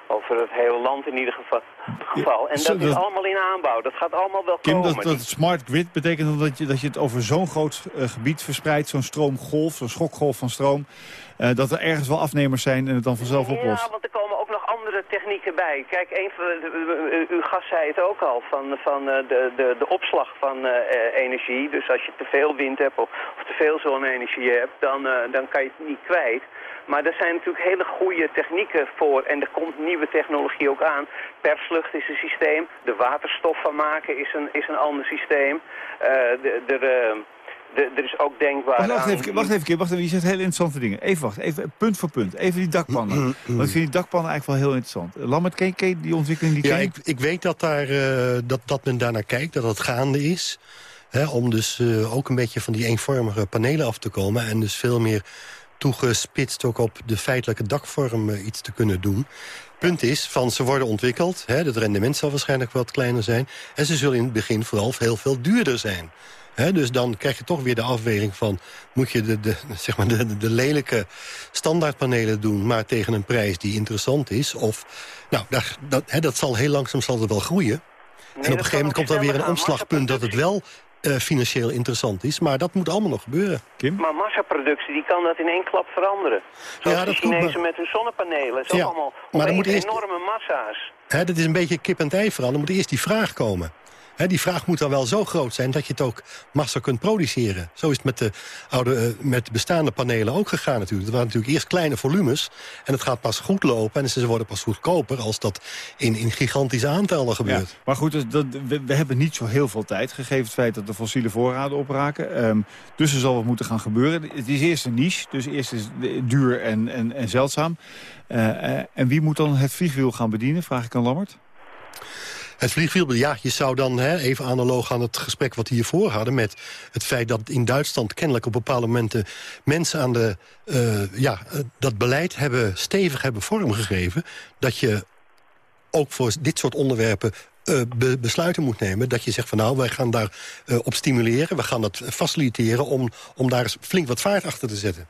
over het hele land in ieder geval. geval. En dat is allemaal in aanbouw. Dat gaat allemaal wel Kim, komen. dat, dat smart grid betekent dat je, dat je het over zo'n groot eh, gebied verspreidt, zo'n stroomgolf, zo'n schokgolf van stroom, eh, dat er ergens wel afnemers zijn en het dan vanzelf oplost. Ja, want er komen andere technieken bij. Kijk, een van, de- uw gast zei het ook al, van, van eh, de, de, de opslag van eh, eh, energie. Dus als je te veel wind hebt of, of te veel zonne-energie hebt, dan, dan kan je het niet kwijt. Maar er zijn natuurlijk hele goede technieken voor en er komt nieuwe technologie ook aan. Perslucht is een systeem, de waterstof van maken is een, is een ander systeem. De, de, de- er is ook denkbaar Wacht, wacht aan- even, wacht even, wacht even. Je zegt hele interessante dingen. Even wachten, even punt voor punt. Even die dakpannen. Want ik vind die dakpannen eigenlijk wel heel interessant. Lammert, ken die ontwikkeling die Ja, ken je? ik, ik weet dat, daar, eh, dat, dat men daarnaar kijkt, dat het gaande is. Hè, om dus eh, ook een beetje van die eenvormige panelen af te komen... en dus veel meer toegespitst ook op de feitelijke dakvorm eh, iets te kunnen doen. Punt is, van ze worden ontwikkeld, hè, het rendement zal waarschijnlijk wat kleiner zijn... en ze zullen in het begin vooral heel veel duurder zijn. Hè, dus dan krijg je toch weer de afweging van... moet je de, de, zeg maar de, de, de lelijke standaardpanelen doen... maar tegen een prijs die interessant is? Of, nou, daar, dat, hè, dat zal heel langzaam zal het wel groeien. Nee, en op dat een gegeven moment komt er weer een omslagpunt... dat het wel eh, financieel interessant is. Maar dat moet allemaal nog gebeuren. Kim? Maar massaproductie, die kan dat in één klap veranderen. Zoals Ja, de dat Chinezen maar- met hun zonnepanelen. Het is Ja, ook allemaal maar dan moet eerst- enorme massa's. Hè, dat is een beetje kip en ei verhaal. Dan moet eerst die vraag komen. Die vraag moet dan wel zo groot zijn dat je het ook massa kunt produceren. Zo is het met de, oude, eh, met de bestaande panelen ook gegaan natuurlijk. Het waren natuurlijk eerst kleine volumes. En het gaat pas goed lopen en ze worden pas goedkoper... als dat in, in gigantische aantallen gebeurt. maar goed, dus dat, we, we hebben niet zo heel veel tijd, gegeven het feit dat de fossiele voorraden opraken. Ehm, dus er zal wat moeten gaan gebeuren. Het is eerst een niche, dus eerst is het duur en, en, en zeldzaam. Eh, eh, en wie moet dan het vliegwiel gaan bedienen, vraag ik aan Lammert? Het vliegwiel, ja, je zou dan hè, even analoog aan het gesprek wat we hiervoor hadden... met het feit dat in Duitsland kennelijk op bepaalde momenten... mensen aan de, eh, ja, eh, dat beleid hebben, stevig hebben vormgegeven... dat je ook voor dit soort onderwerpen eh, be- besluiten moet nemen. Dat je zegt van nou, wij gaan daar op stimuleren. We gaan dat faciliteren om, om daar eens flink wat vaart achter te zetten.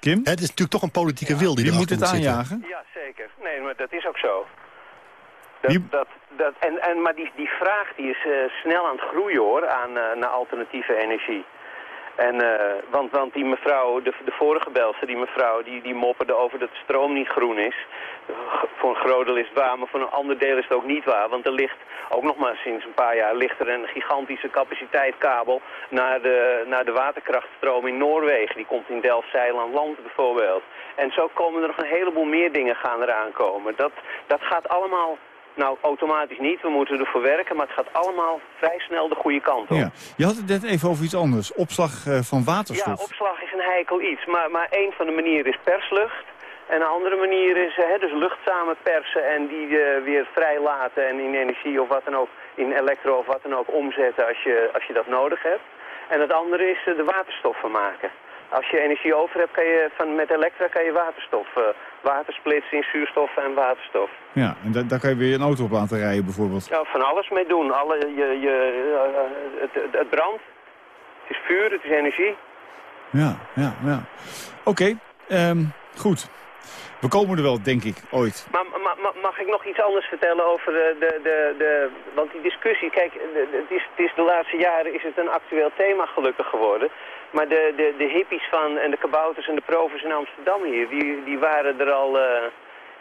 Kim? Hè, het is natuurlijk toch een politieke wil die Wie moet erachter het zitten. aanjagen? Ja, zeker. Nee, maar dat is ook zo. Dat, dat, dat, en, en, maar die, die vraag die is eh, snel aan het groeien hoor, aan, eh, naar alternatieve energie. En, eh, want, want die mevrouw, de, de vorige belster, die mevrouw, die, die mopperde over dat de stroom niet groen is. Voor een groot deel is het waar, maar voor een ander deel is het ook niet waar. Want er ligt, ook nog maar sinds een paar jaar, ligt er een gigantische capaciteitkabel naar de, naar de waterkrachtstroom in Noorwegen. Die komt in Delfzijland land bijvoorbeeld. En zo komen er nog een heleboel meer dingen gaan eraan komen. Dat, dat gaat allemaal, nou automatisch niet, we moeten ervoor werken, maar het gaat allemaal vrij snel de goede kant op. Ja. Je had het net even over iets anders. Opslag eh, van waterstof. Ja, opslag is een heikel iets. Maar, maar een van de manieren is perslucht. En een andere manier is eh, hè, dus lucht samen persen en die eh, weer vrij laten en in energie of wat dan ook, in elektro of wat dan ook omzetten als je, als je dat nodig hebt. En het andere is de waterstof van maken. Als je energie over hebt, kan je van, met elektra kan je waterstof, eh, water splitsen in zuurstof en waterstof. Ja, en da- daar kan je weer een auto op laten rijden bijvoorbeeld. Ja, van alles mee doen. Alle, je, je, eh, het, het, brandt, het is vuur, het is energie. Ja, ja, ja. Oké, ehm, goed. We komen er wel, denk ik, ooit. Maar, mag ik nog iets anders vertellen over de... de, de, de want die discussie, kijk, de- het is, het is de laatste jaren is het een actueel thema gelukkig geworden. Maar de, de, de hippies van en de kabouters en de provers in Amsterdam hier, die, die waren er al eh,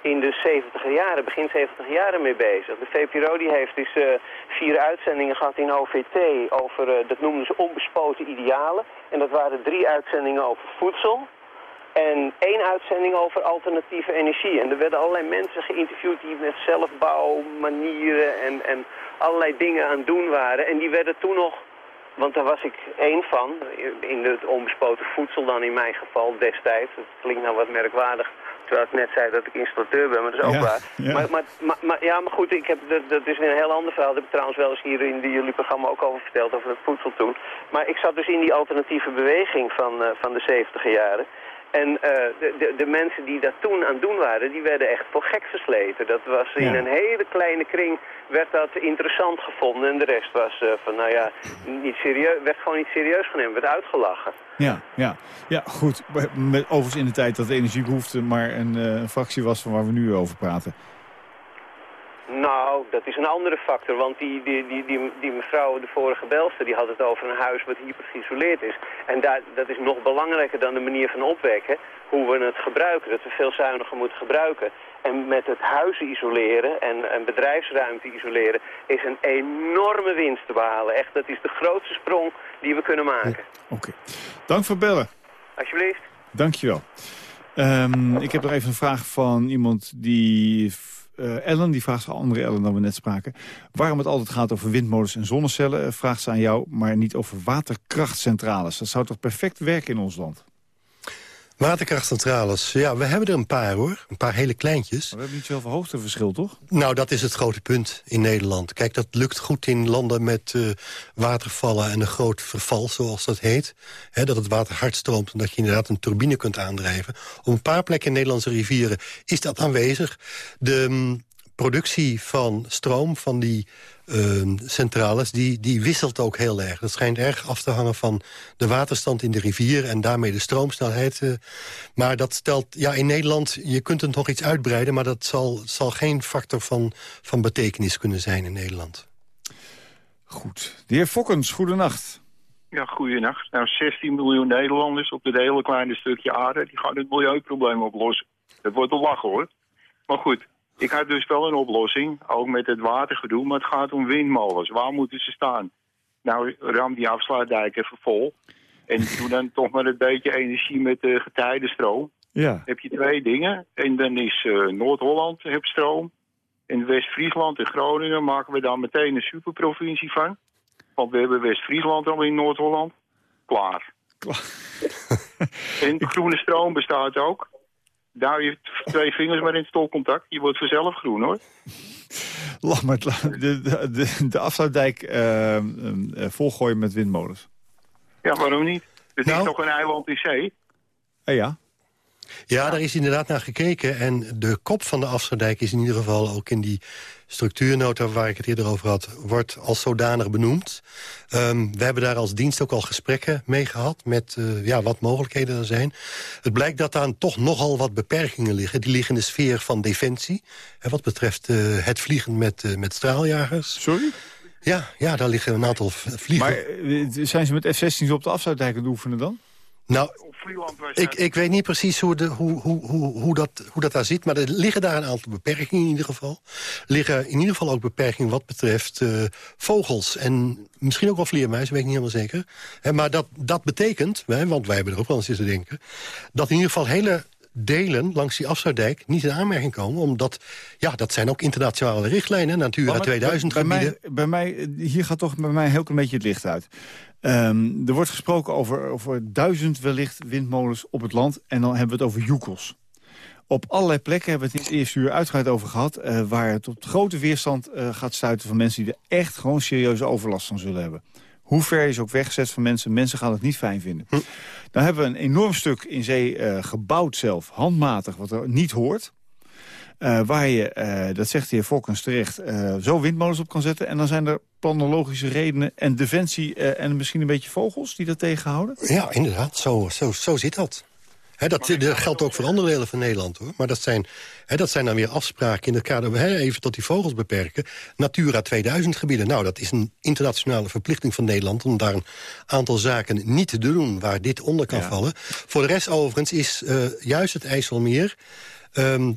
in de 70 jaren, begin 70 jaren mee bezig. De VPRO die heeft dus eh, vier uitzendingen gehad in OVT over, eh, dat noemden ze onbespoten idealen. En dat waren drie uitzendingen over voedsel. En één uitzending over alternatieve energie. En er werden allerlei mensen geïnterviewd die met zelfbouwmanieren en, en allerlei dingen aan het doen waren. En die werden toen nog, want daar was ik één van, in het onbespoten voedsel dan in mijn geval destijds. Dat klinkt nou wat merkwaardig, terwijl ik net zei dat ik installateur ben, maar dat is ook Ja, waar. ja. Maar, maar, maar, maar- ja, maar goed, ik heb, dat, dat is weer een heel ander verhaal. Dat heb ik trouwens wel eens hier in die, jullie programma ook over verteld, over het voedsel toen. Maar ik zat dus in die alternatieve beweging van, eh, van de 70 jaren. En eh, de, de, de mensen die dat toen aan het doen waren, die werden echt voor gek versleten. Dat was in Ja. een hele kleine kring werd dat interessant gevonden. En de rest was eh, van, nou ja, niet serieus, werd gewoon niet serieus genomen, werd uitgelachen. Ja, ja. ja goed. Met, overigens in de tijd dat de energiebehoefte maar een, eh, een fractie was van waar we nu over praten. Nou, dat is een andere factor, want die, die, die, die, die mevrouw, de vorige belster, die had het over een huis wat hyper geïsoleerd is. En daar, dat is nog belangrijker dan de manier van opwekken, hoe we het gebruiken, dat we veel zuiniger moeten gebruiken. En met het huizen isoleren en, en bedrijfsruimte isoleren is een enorme winst te behalen. Echt, dat is de grootste sprong die we kunnen maken. Oké. Dank voor bellen. Alsjeblieft. Dankjewel. Ehm ik heb nog even een vraag van iemand die... eh, Ellen, die vraagt, een andere Ellen dan we net spraken. Waarom het altijd gaat over windmolens en zonnecellen, eh, vraagt ze aan jou, maar niet over waterkrachtcentrales. Dat zou toch perfect werken in ons land? Waterkrachtcentrales, ja, we hebben er een paar hoor. Een paar hele kleintjes. Maar we hebben niet zoveel hoogteverschil, toch? Nou, dat is het grote punt in Nederland. Kijk, dat lukt goed in landen met eh, watervallen en een groot verval, zoals dat heet. Dat het water hard stroomt en dat je inderdaad een turbine kunt aandrijven. Op een paar plekken in Nederlandse rivieren is dat aanwezig. De mm, productie van stroom van die eh, centrales, die, die wisselt ook heel erg. Dat schijnt erg af te hangen van de waterstand in de rivier... en daarmee de stroomsnelheid. eh. maar dat stelt, ja, in Nederland, je kunt het nog iets uitbreiden... maar dat zal, zal geen factor van, van betekenis kunnen zijn in Nederland. Goed. De heer Fokkens, goedenacht. Ja, goeienacht. Nou, 16 miljoen Nederlanders op dit hele kleine stukje aarde... die gaan het milieuprobleem oplossen. Dat wordt wel lachen, hoor. Maar goed, ik had dus wel een oplossing, ook met het watergedoe... maar het gaat om windmolens. Waar moeten ze staan? Nou, ram die afsluitdijk even vol. En doe dan toch maar een beetje energie met de getijdenstroom. Ja. heb je twee dingen. En dan is eh, Noord-Holland heeft stroom. In West-Friesland en Groningen maken we daar meteen een superprovincie van. Want we hebben West-Friesland al in Noord-Holland. Klaar. en <laughs> groene stroom bestaat ook. Daar je twee vingers maar in stolcontact. Je wordt vanzelf groen hoor. Lach maar, de, de, de, afsluitdijk eh, eh, volgooien met windmolens. Ja, waarom niet? Het Nou. is toch een eiland in zee? Ah ja, Ja, daar is inderdaad naar gekeken. En de kop van de Afsluitdijk is in ieder geval ook in die structuurnota... waar ik het eerder over had, wordt als zodanig benoemd. Ehm, we hebben daar als dienst ook al gesprekken mee gehad... met eh, ja, wat mogelijkheden er zijn. Het blijkt dat daar toch nogal wat beperkingen liggen. Die liggen in de sfeer van defensie. Hè, wat betreft eh, het vliegen met, eh, met straaljagers. sorry? Ja, ja, daar liggen een aantal vliegen. Maar zijn ze met F-16's op de afsluitdijk aan het oefenen dan? nou, Ik, ik weet niet precies hoe, de, hoe, hoe, hoe, hoe, dat, hoe dat daar zit, maar er liggen daar een aantal beperkingen in ieder geval. Er liggen in ieder geval ook beperkingen wat betreft eh, vogels en misschien ook wel vleermuizen, weet ik niet helemaal zeker. Hè, maar dat, dat betekent, hè, want wij hebben er ook wel eens zitten denken, dat in ieder geval hele delen langs die afsluitdijk niet in aanmerking komen. Omdat, ja, dat zijn ook internationale richtlijnen, Natura Maar 2000 bij, bij gebieden. mij, bij mij, hier gaat toch bij mij heel klein beetje het licht uit. Ehm, er wordt gesproken over, over duizend wellicht windmolens op het land. En dan hebben we het over joekels. Op allerlei plekken hebben we het in het eerste uur uitgebreid over gehad... eh, waar het op grote weerstand eh, gaat stuiten van mensen... die er echt gewoon serieuze overlast van zullen hebben. Hoe ver is ook weggezet van mensen, mensen gaan het niet fijn vinden. Dan hebben we een enorm stuk in zee eh, gebouwd zelf, handmatig, wat er niet hoort... Eh, waar je, eh, dat zegt de heer Fokkens terecht, eh, zo windmolens op kan zetten. En dan zijn er planologische redenen en defensie eh, en misschien een beetje vogels die dat tegenhouden. Ja, inderdaad, zo, zo, zo zit dat. Hè, dat dat geldt ook voor andere delen van Nederland. hoor. Maar dat zijn, hè, dat zijn dan weer afspraken in het kader... Hè, even tot die vogels beperken. Natura 2000 gebieden. Nou, dat is een internationale verplichting van Nederland... om daar een aantal zaken niet te doen waar dit onder kan Ja. vallen. Voor de rest overigens is eh, juist het IJsselmeer... ehm,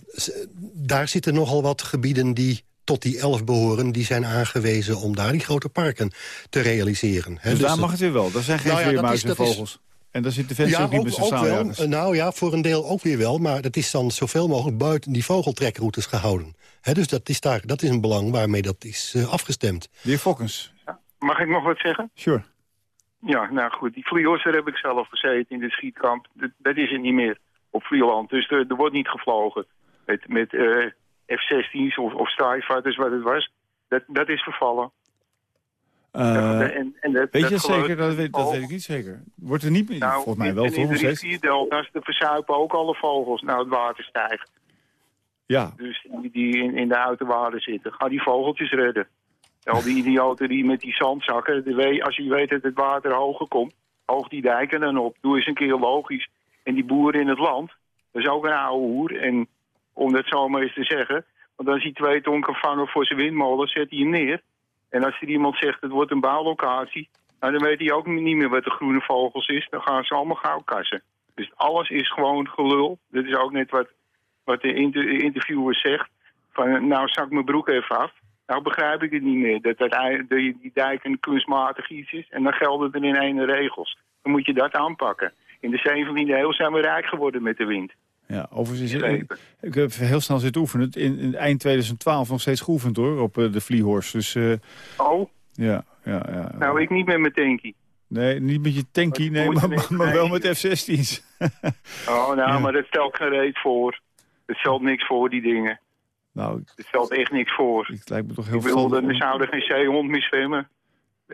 daar zitten nogal wat gebieden die tot die elf behoren... die zijn aangewezen om daar die grote parken te realiseren. Hè. Dus, daar mag het weer wel. Daar zijn geen Nou ja, en is- vogels. En daar zit ook niet met zijn wel. straaljagers. Eh, Nou ja, voor een deel ook weer wel. Maar dat is dan zoveel mogelijk buiten die vogeltrekroutes gehouden. Hè, dus dat is, daar, dat is een belang waarmee dat is eh, afgestemd. De heer Fokkens, Mag ik nog wat zeggen? sure. Ja, nou goed. Die Vliehorster heb ik zelf gezeten in de schietkamp. Dat, dat is het niet meer op Vlieland. Dus er, er wordt niet gevlogen met, met eh, F-16's of, of Strike wat het was. Dat, dat is vervallen. Eh, en, en dat, weet je dat zeker? Dat weet, dat weet ik niet zeker. Wordt er niet meer, Nou, volgens mij wel, toch? in de rivierdelta's de verzuipen ook alle vogels. Nou, het water stijgt. Ja, Dus die, die in, in de uiterwaarden zitten. Ga die vogeltjes redden. Al die idioten die met die zandzakken. De als je weet dat het water hoger komt, hoog die dijken dan op. Doe eens een keer logisch. En die boeren in het land, dat is ook een oude hoer. En om dat zomaar eens te zeggen. Want als hij twee ton kan vangen voor zijn windmolen, zet hij hem neer. En als er iemand zegt het wordt een bouwlocatie, nou, dan weet hij ook niet meer wat de groene vogels is. Dan gaan ze allemaal gauw kassen. Dus alles is gewoon gelul. Dit is ook net wat wat de inter- interviewer zegt. Van, nou zak mijn broek even af. Nou begrijp ik het niet meer. Dat, dat die, die dijk een kunstmatig iets is. En dan gelden er in ene regels. Dan moet je dat aanpakken. In de 17e eeuw zijn we rijk geworden met de wind. Ja, overigens is ik heb heel snel zitten oefenen. In, in eind 2012 nog steeds geoefend hoor, op eh, de Vliehorst. Dus eh, Oh, ja, ja, ja. nou ik niet met mijn tankie. Nee, niet met je tankie, nee, maar, niet- maar, maar wel met F-16's. <laughs> Oh, nou, Ja. maar dat stelt geen reet voor. Het stelt niks voor, die dingen. nou, Het stelt echt niks voor. het lijkt me toch heel Ik bedoel, er er geen zeehond meer zwemmen.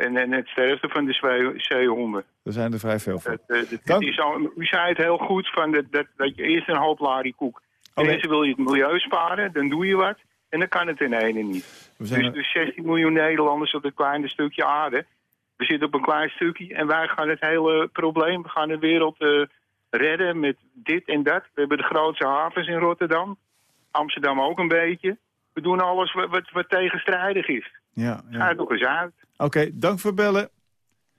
En, en het sterfte van de zeehonden. Er zijn er vrij veel van. Dat, eh, dat- Dank- het is al, u zei het heel goed, van dat, dat, dat je eerst een hoop larikoek. Ten Oké. eerste wil je het milieu sparen, dan doe je wat. En dan kan het in ene niet. We zijn Dus, er- dus 16 miljoen Nederlanders op een kleine stukje aarde. We zitten op een klein stukje en wij gaan het hele probleem, we gaan de wereld eh, redden met dit en dat. We hebben de grootste havens in Rotterdam. Amsterdam ook een beetje. We doen alles wat, wat, wat tegenstrijdig is. Ja, Ga ja. het nog eens uit. Oké, dank voor bellen.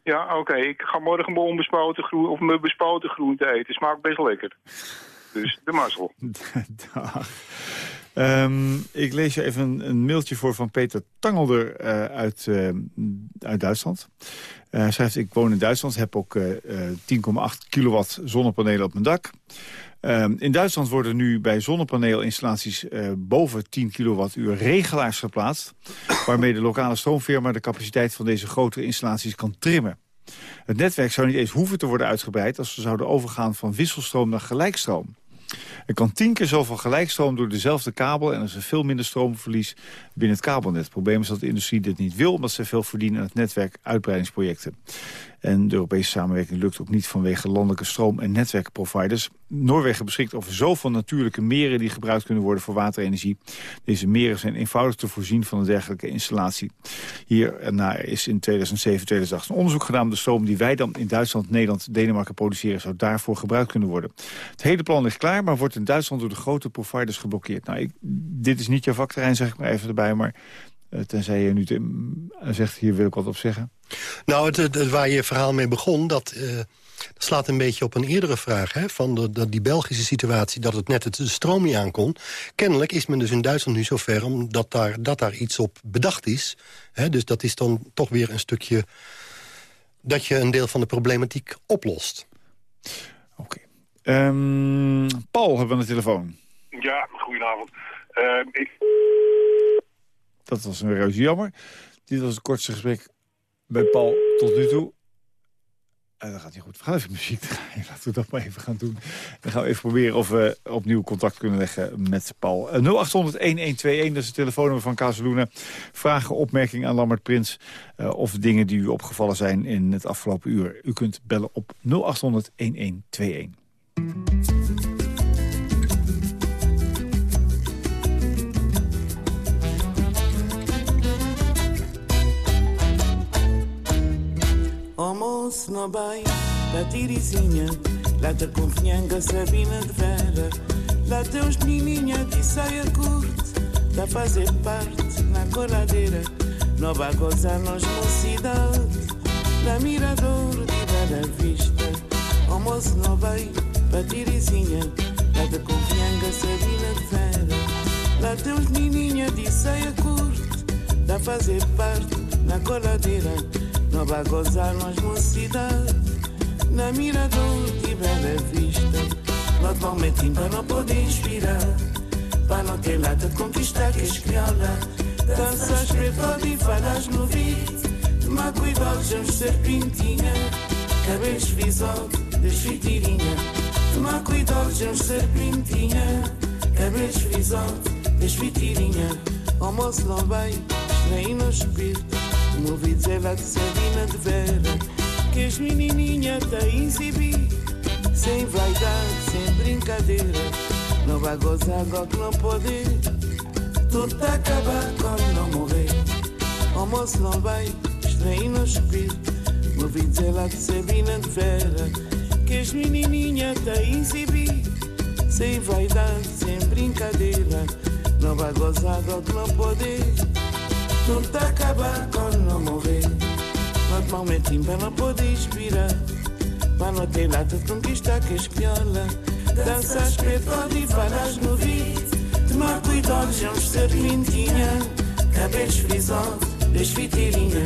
Ja, oké. Ik ga morgen mijn onbespoten groen of mijn bespoten groente eten. Smaakt best lekker. Dus de mazzel. <laughs> Dag. Ehm, ik lees je even een, mailtje voor van Peter Tangelder eh, uit, eh, uit Duitsland. Eh, hij schrijft, ik woon in Duitsland, heb ook eh, eh, 10,8 kilowatt zonnepanelen op mijn dak. Ehm, in Duitsland worden nu bij zonnepaneelinstallaties boven 10 kilowattuur regelaars geplaatst... waarmee de lokale stroomfirma de capaciteit van deze grotere installaties kan trimmen. Het netwerk zou niet eens hoeven te worden uitgebreid... als we zouden overgaan van wisselstroom naar gelijkstroom. Er kan tien keer zoveel gelijkstroom door dezelfde kabel... en er is veel minder stroomverlies binnen het kabelnet. Het probleem is dat de industrie dit niet wil... omdat ze veel verdienen aan het netwerk uitbreidingsprojecten. En de Europese samenwerking lukt ook niet vanwege landelijke stroom- en netwerkproviders. Noorwegen beschikt over zoveel natuurlijke meren... die gebruikt kunnen worden voor waterenergie. Deze meren zijn eenvoudig te voorzien van een dergelijke installatie. Hierna is in 2007, 2008 een onderzoek gedaan... de stroom die wij dan in Duitsland, Nederland, Denemarken produceren... zou daarvoor gebruikt kunnen worden. Het hele plan ligt klaar, maar wordt in Duitsland door de grote providers geblokkeerd. Nou, dit is niet jouw vakterrein, zeg ik maar even erbij, maar... eh, tenzij je nu zegt, hier wil ik wat op zeggen. Nou, het, het- waar je verhaal mee begon, dat, eh, dat slaat een beetje op een eerdere vraag. Hè, van de, de- die Belgische situatie, dat het net het de stroom niet aankon. Kennelijk is men dus in Duitsland nu zover omdat daar, dat daar iets op bedacht is. Hè, dus dat is dan toch weer een stukje dat je een deel van de problematiek oplost. Oké. Ehm, Paul hebben we aan de telefoon. Ja, goedenavond. Ehm, ik, Dat was een reuze jammer. Dit was het kortste gesprek bij Paul tot nu toe. Eh, dat gaat niet goed. We even muziek. <laughs> Laten we dat maar even gaan doen. Dan gaan we even proberen of we opnieuw contact kunnen leggen met Paul. Eh, 0800-1121, dat is het telefoonnummer van Casaluna. Vragen, opmerkingen aan Lambert Prins... eh, of dingen die u opgevallen zijn in het afgelopen uur. U kunt bellen op 0800-1121. Almoço no bem, da tirizinha, lá da confiança Sabina de Vera, lá teus menininha de saia curta, da fazer parte na coladeira, nova gozar nos mocidade, da mirador de Bela Vista. Almoço no bem, da tirizinha, lá da confiança Sabina de Vera, lá teus menininha de saia curta, da fazer parte na coladeira. Não vai gozar nós mocidade. Na mirador de Bela Vista Normalmente para não poder inspirar. Para não ter lata de conquistar que és Danças preto e falas no vídeo Tomar cuidado, já ser pintinha Cabelos frisosos, desfitirinha Tomar cuidado, já ser pintinha Cabelos frisosos, desfitirinha Almoço não vai, nem no espírito no ouvido ela de Sabina de Vera Que as menininha tá a exibir Sem vaidade, sem brincadeira Não vai gozar agora que não pode. Tudo tá acabar quando não morrer. Almoço não vai, estranho no espírito. No ouvido ela de Sabina de Vera Que as menininha tá a exibir Sem vaidade, sem brincadeira Não vai gozar agora que não pode tudo tá acabar quando morrer. Normalmente para não poder inspirar. Para não ter lata de conquistar que esquiola. Danças preto e falas no ouvido Tomar cuidado, já uns serpentinha Cabelos frisados, desfitirinha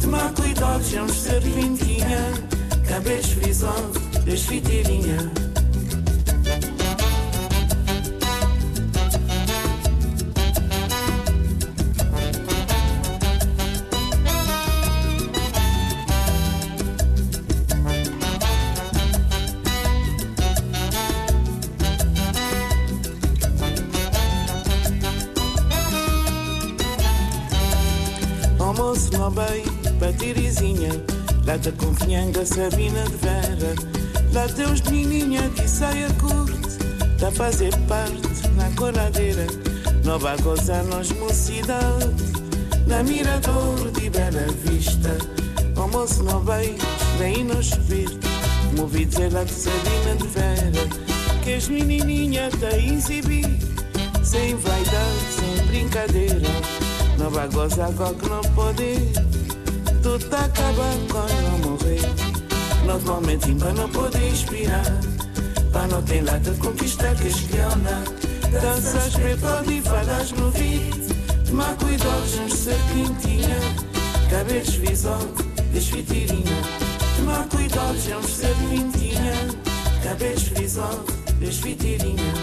Tomar cuidado, já uns serpentinha Cabelos frisados, desfitirinha Com finhanga, sabina de vera. Lá teus menininha de saia curte Tá a fazer parte na coradeira. Nova gozar nos mocidade Na mirador de Bela Vista. Almoço no bem, vem nos vir Movidos é lá de sabina de vera. Que as menininha tá a exibir Sem vaidade, sem brincadeira. Vai gozar agora que não pode Tu tá acabando quando não Normalmente para não poder inspirar. Para não ter lata de conquistar que esquiona Danças preto e falas no vídeo Tomar cuidado, gente ser quentinha Cabelos visão, desfitirinha. Tomar cuidado, gente ser Cabelos visão, desfitirinha.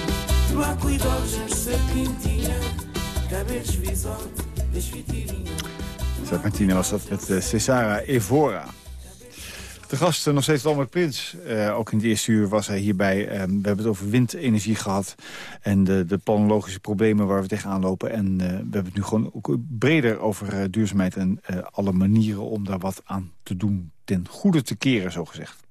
Tomar cuidado, gente ser Cabelos visão Serpentina was dat met uh, Cesara Evora. De gast uh, nog steeds Albert Prins. Uh, ook in het eerste uur was hij hierbij. we hebben het over windenergie gehad. En de, de planologische problemen waar we tegenaan lopen. En we hebben het nu gewoon ook breder over duurzaamheid. En alle manieren om daar wat aan te doen. Ten goede te keren, zo gezegd.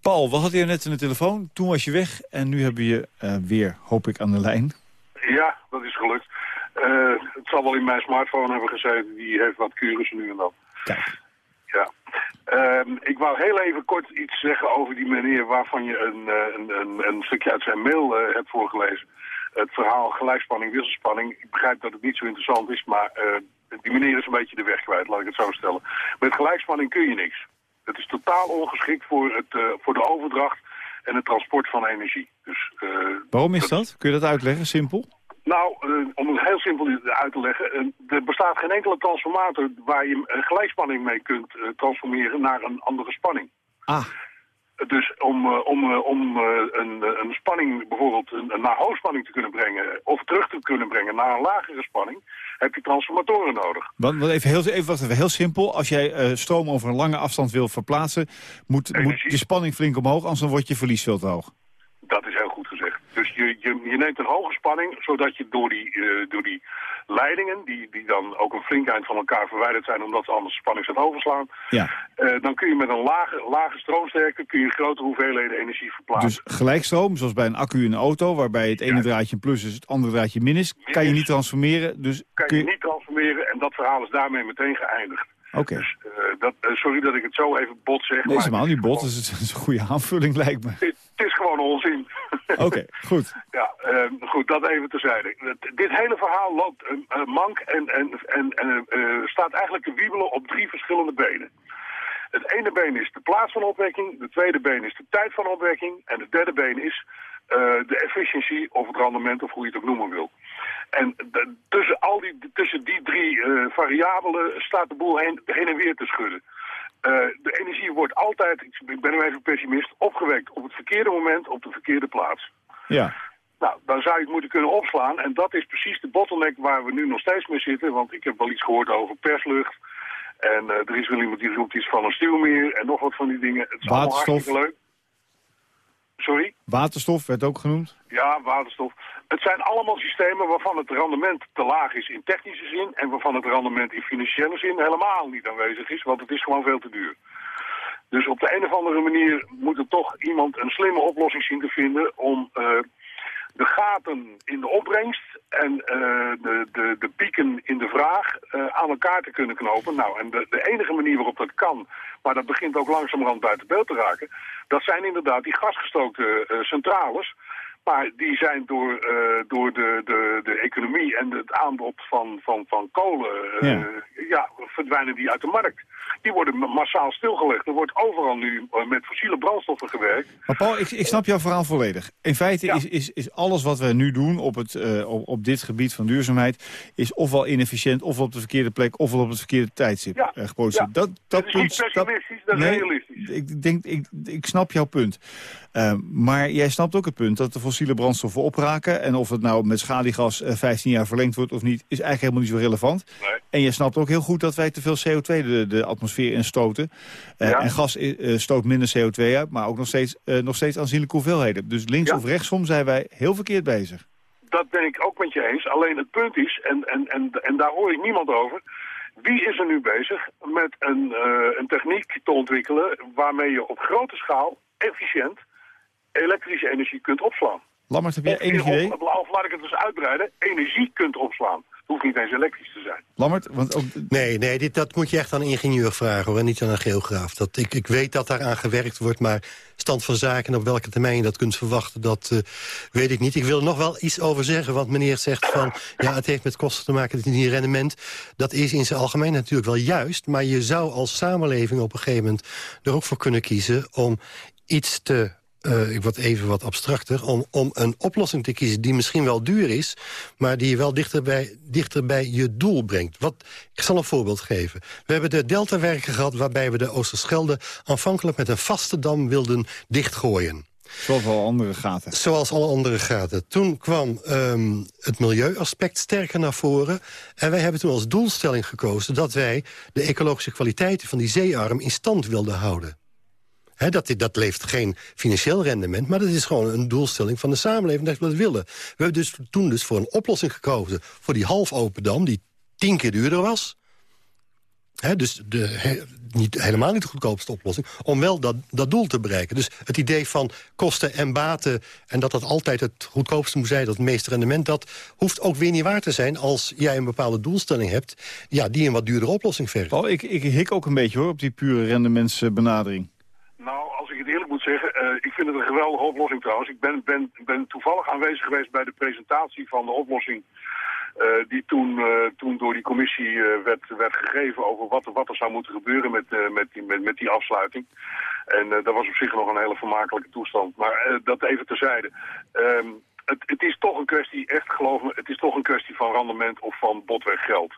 Paul, we hadden je net in de telefoon. Toen was je weg. En nu hebben we je weer, hoop ik, aan de lijn. Ja, dat is gelukt. Het zal wel in mijn smartphone hebben gezeten. Die heeft wat curussen nu en dan. Kijk. Uh, ik wou heel even kort iets zeggen over die meneer waarvan je een, een, een, een stukje uit zijn mail uh, hebt voorgelezen. Het verhaal gelijkspanning, wisselspanning. Ik begrijp dat het niet zo interessant is, maar die meneer is een beetje de weg kwijt, laat ik het zo stellen. Met gelijkspanning kun je niks. Het is totaal ongeschikt voor, het, voor de overdracht en het transport van energie. Dus, Waarom is dat? Kun je dat uitleggen, simpel? Nou, uh, om het heel simpel uit te leggen. Uh, er bestaat geen enkele transformator waar je een gelijkspanning mee kunt uh, transformeren naar een andere spanning. Ah. Dus om, om, om een, een spanning bijvoorbeeld een, naar hoogspanning te kunnen brengen... of terug te kunnen brengen naar een lagere spanning... heb je transformatoren nodig. Want, want even, heel, even, wacht even, heel simpel. Als jij stroom over een lange afstand wil verplaatsen... Moet, moet je spanning flink omhoog, anders dan wordt je verlies veel te hoog. Dat is heel goed gezegd. Dus je, je, je neemt een hoge spanning, zodat je door die, uh, door die leidingen, die, die dan ook een flink eind van elkaar verwijderd zijn, omdat ze anders spanning zijn overslaan, ja. uh, dan kun je met een lage, lage stroomsterkte kun je grote hoeveelheden energie verplaatsen. Dus gelijkstroom, zoals bij een accu in een auto, waarbij het ene ja. draadje plus is, het andere draadje min is, kan je niet transformeren. Dus kan, kun je niet transformeren en dat verhaal is daarmee meteen geëindigd. Oké. Okay. Dus, uh, dat, uh, sorry dat ik het zo even bot zeg. Nee, maar is helemaal niet bot. Het is, het is een goede aanvulling, lijkt me. Het, het is gewoon onzin. <laughs> Oké, goed. Ja, uh, goed, dat even terzijde. Dit hele verhaal loopt mank en, en, en, en staat eigenlijk te wiebelen op drie verschillende benen. Het ene been is de plaats van opwekking, de tweede been is de tijd van opwekking en het derde been is de efficiëntie of het rendement of hoe je het ook noemen wil. En tussen, al die, tussen die drie uh, variabelen staat de boel heen en weer te schudden. Uh, de energie wordt altijd, ik ben nu even pessimist, opgewekt op het verkeerde moment op de verkeerde plaats. Ja. Nou, dan zou je het moeten kunnen opslaan. En dat is precies de bottleneck waar we nu nog steeds mee zitten. Want ik heb wel iets gehoord over perslucht. En uh, er is wel iemand die roept iets van een stuwmeer en nog wat van die dingen. Het is allemaal hartstikke leuk. Sorry? Waterstof werd ook genoemd. Ja, waterstof. Het zijn allemaal systemen waarvan het rendement te laag is in technische zin... en waarvan het rendement in financiële zin helemaal niet aanwezig is... want het is gewoon veel te duur. Dus op de een of andere manier moet er toch iemand een slimme oplossing zien te vinden... om uh, de gaten in de opbrengst en uh, de, de, de pieken in de vraag uh, aan elkaar te kunnen knopen. Nou, en de, de enige manier waarop dat kan, maar dat begint ook langzamerhand buiten beeld te raken... dat zijn inderdaad die gasgestookte centrales Maar die zijn door, eh, door de, de, de economie en het aanbod van, van, van kolen, eh, Ja. ja. verdwijnen die uit de markt. Die worden ma- massaal stilgelegd. Er wordt overal nu eh, met fossiele brandstoffen gewerkt. Maar Paul, ik, ik snap jouw verhaal volledig. In feite is, is, is alles wat we nu doen op, het, op, op dit gebied van duurzaamheid... is ofwel inefficiënt, ofwel op de verkeerde plek... ofwel op het verkeerde tijdstip Ja, geproduceerd. ja. Dat, dat, Dat is niet dat- pessimistisch, dat is nee, realistisch. Ik, denk, ik, ik snap jouw punt. Eh, maar jij snapt ook het punt dat de fossiele brandstoffen opraken... en of het nou met schaliegas eh, 15 jaar verlengd wordt of niet... is eigenlijk helemaal niet zo relevant. Nee. En je snapt ook heel goed dat wij te veel CO2 de, de atmosfeer instoten. Eh, Ja. En gas eh, stoot minder CO2 uit, maar ook nog steeds, eh, nog steeds aanzienlijke hoeveelheden. Dus links Ja. of rechtsom zijn wij heel verkeerd bezig. Dat ben ik ook met je eens. Alleen het punt is, en, en, en, en daar hoor ik niemand over... Wie is er nu bezig met een, eh, een techniek te ontwikkelen... waarmee je op grote schaal efficiënt elektrische energie kunt opslaan? Lammert, heb jij Of, enig idee? of, of laat ik het eens uitbreiden, energie kunt opslaan. Hoeft niet eens elektrisch te zijn. Lammert, want ook... Nee, nee dit, dat moet je echt aan een ingenieur vragen, hoor, en niet aan een geograaf. Dat, ik, ik weet dat daar aan gewerkt wordt, maar stand van zaken... en op welke termijn je dat kunt verwachten, dat eh, weet ik niet. Ik wil er nog wel iets over zeggen, want meneer zegt van... ja, het heeft met kosten te maken, het is niet rendement. Dat is in zijn algemeen natuurlijk wel juist... maar je zou als samenleving op een gegeven moment er ook voor kunnen kiezen... om iets te eh, ik word even wat abstracter, om, om een oplossing te kiezen die misschien wel duur is, maar die je wel dichter bij, dichter bij je doel brengt. Wat, ik zal een voorbeeld geven. We hebben de deltawerken gehad waarbij we de Oosterschelde aanvankelijk met een vaste dam wilden dichtgooien. Zoals wel andere gaten. Zoals alle andere gaten. Toen kwam ehm, het milieuaspect sterker naar voren. En wij hebben toen als doelstelling gekozen... dat wij de ecologische kwaliteiten van die zeearm in stand wilden houden. Hè, dat, dat levert geen financieel rendement, maar dat is gewoon een doelstelling van de samenleving dat we dat willen. We hebben dus toen dus voor een oplossing gekozen voor die half open dam, die tien keer duurder was. Dus de, he- niet, helemaal niet de goedkoopste oplossing, om wel dat, dat doel te bereiken. Dus het idee van kosten en baten en dat dat altijd het goedkoopste moet zijn, dat het meeste rendement, dat hoeft ook weer niet waar te zijn als jij een bepaalde doelstelling hebt, ja, die een wat duurdere oplossing vergt. Paul, ik, ik hik ook een beetje hoor op die pure rendementsbenadering. Nou, als ik het eerlijk moet zeggen, eh, ik vind het een geweldige oplossing trouwens. Ik ben, ben, ben toevallig aanwezig geweest bij de presentatie van de oplossing... eh, die toen, eh, toen door die commissie eh, werd, werd gegeven over wat, wat er zou moeten gebeuren met, die, met, met die afsluiting. En dat was op zich nog een hele vermakelijke toestand. Maar dat even terzijde. Ehm, het, het is toch een kwestie, echt geloof me, het is toch een kwestie van rendement of van botweg geld.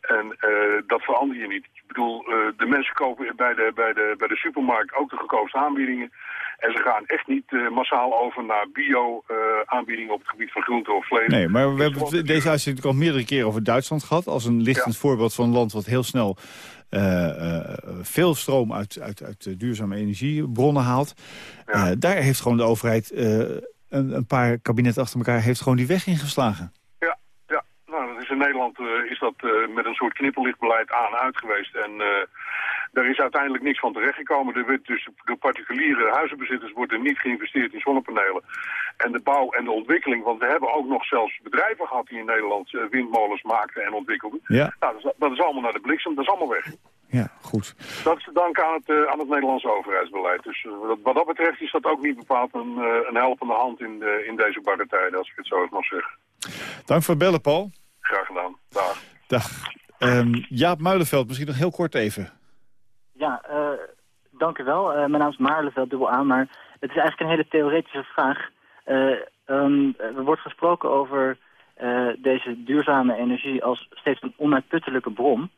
En eh, dat verander je niet. Ik bedoel, eh, de mensen kopen bij de, bij, de, bij de supermarkt ook de goedkoopste aanbiedingen. En ze gaan echt niet eh, massaal over naar bio-aanbiedingen op het gebied van groente of vlees. Nee, maar we hebben deze uitzending al meerdere keren over Duitsland gehad... als een lichtend voorbeeld van een land wat heel snel veel stroom uit, uit, uit duurzame energiebronnen haalt. Daar heeft gewoon de overheid een, een paar kabinetten achter elkaar heeft gewoon die weg ingeslagen. Ja, ja. Nou, dat is in Nederland eh, is dat eh, met een soort knipperlichtbeleid aan uit geweest. En eh, daar is uiteindelijk niks van terechtgekomen. Er dus door particuliere huizenbezitters wordt er niet geïnvesteerd in zonnepanelen. En de bouw en de ontwikkeling, want we hebben ook nog zelfs bedrijven gehad die in Nederland windmolens maakten en ontwikkelden. Ja. Nou, dat, is, dat is allemaal naar de bliksem, dat is allemaal weg. Ja, goed. Dat is te danken aan het, eh, aan het Nederlandse overheidsbeleid. Dus eh, wat, dat betreft is dat ook niet bepaald een, eh, een helpende hand in, de, in deze barre tijden, als ik het zo mag zeggen. Dank voor het bellen, Paul. Graag gedaan. Dag. Dag. Ehm, Jaap Muilenveld, misschien nog heel kort even. Ja, eh, dank u wel. Eh, mijn naam is Maarleveld, dubbel aan, maar het is eigenlijk een hele theoretische vraag. Eh, ehm, er wordt gesproken over eh, deze duurzame energie als steeds een onuitputtelijke bron.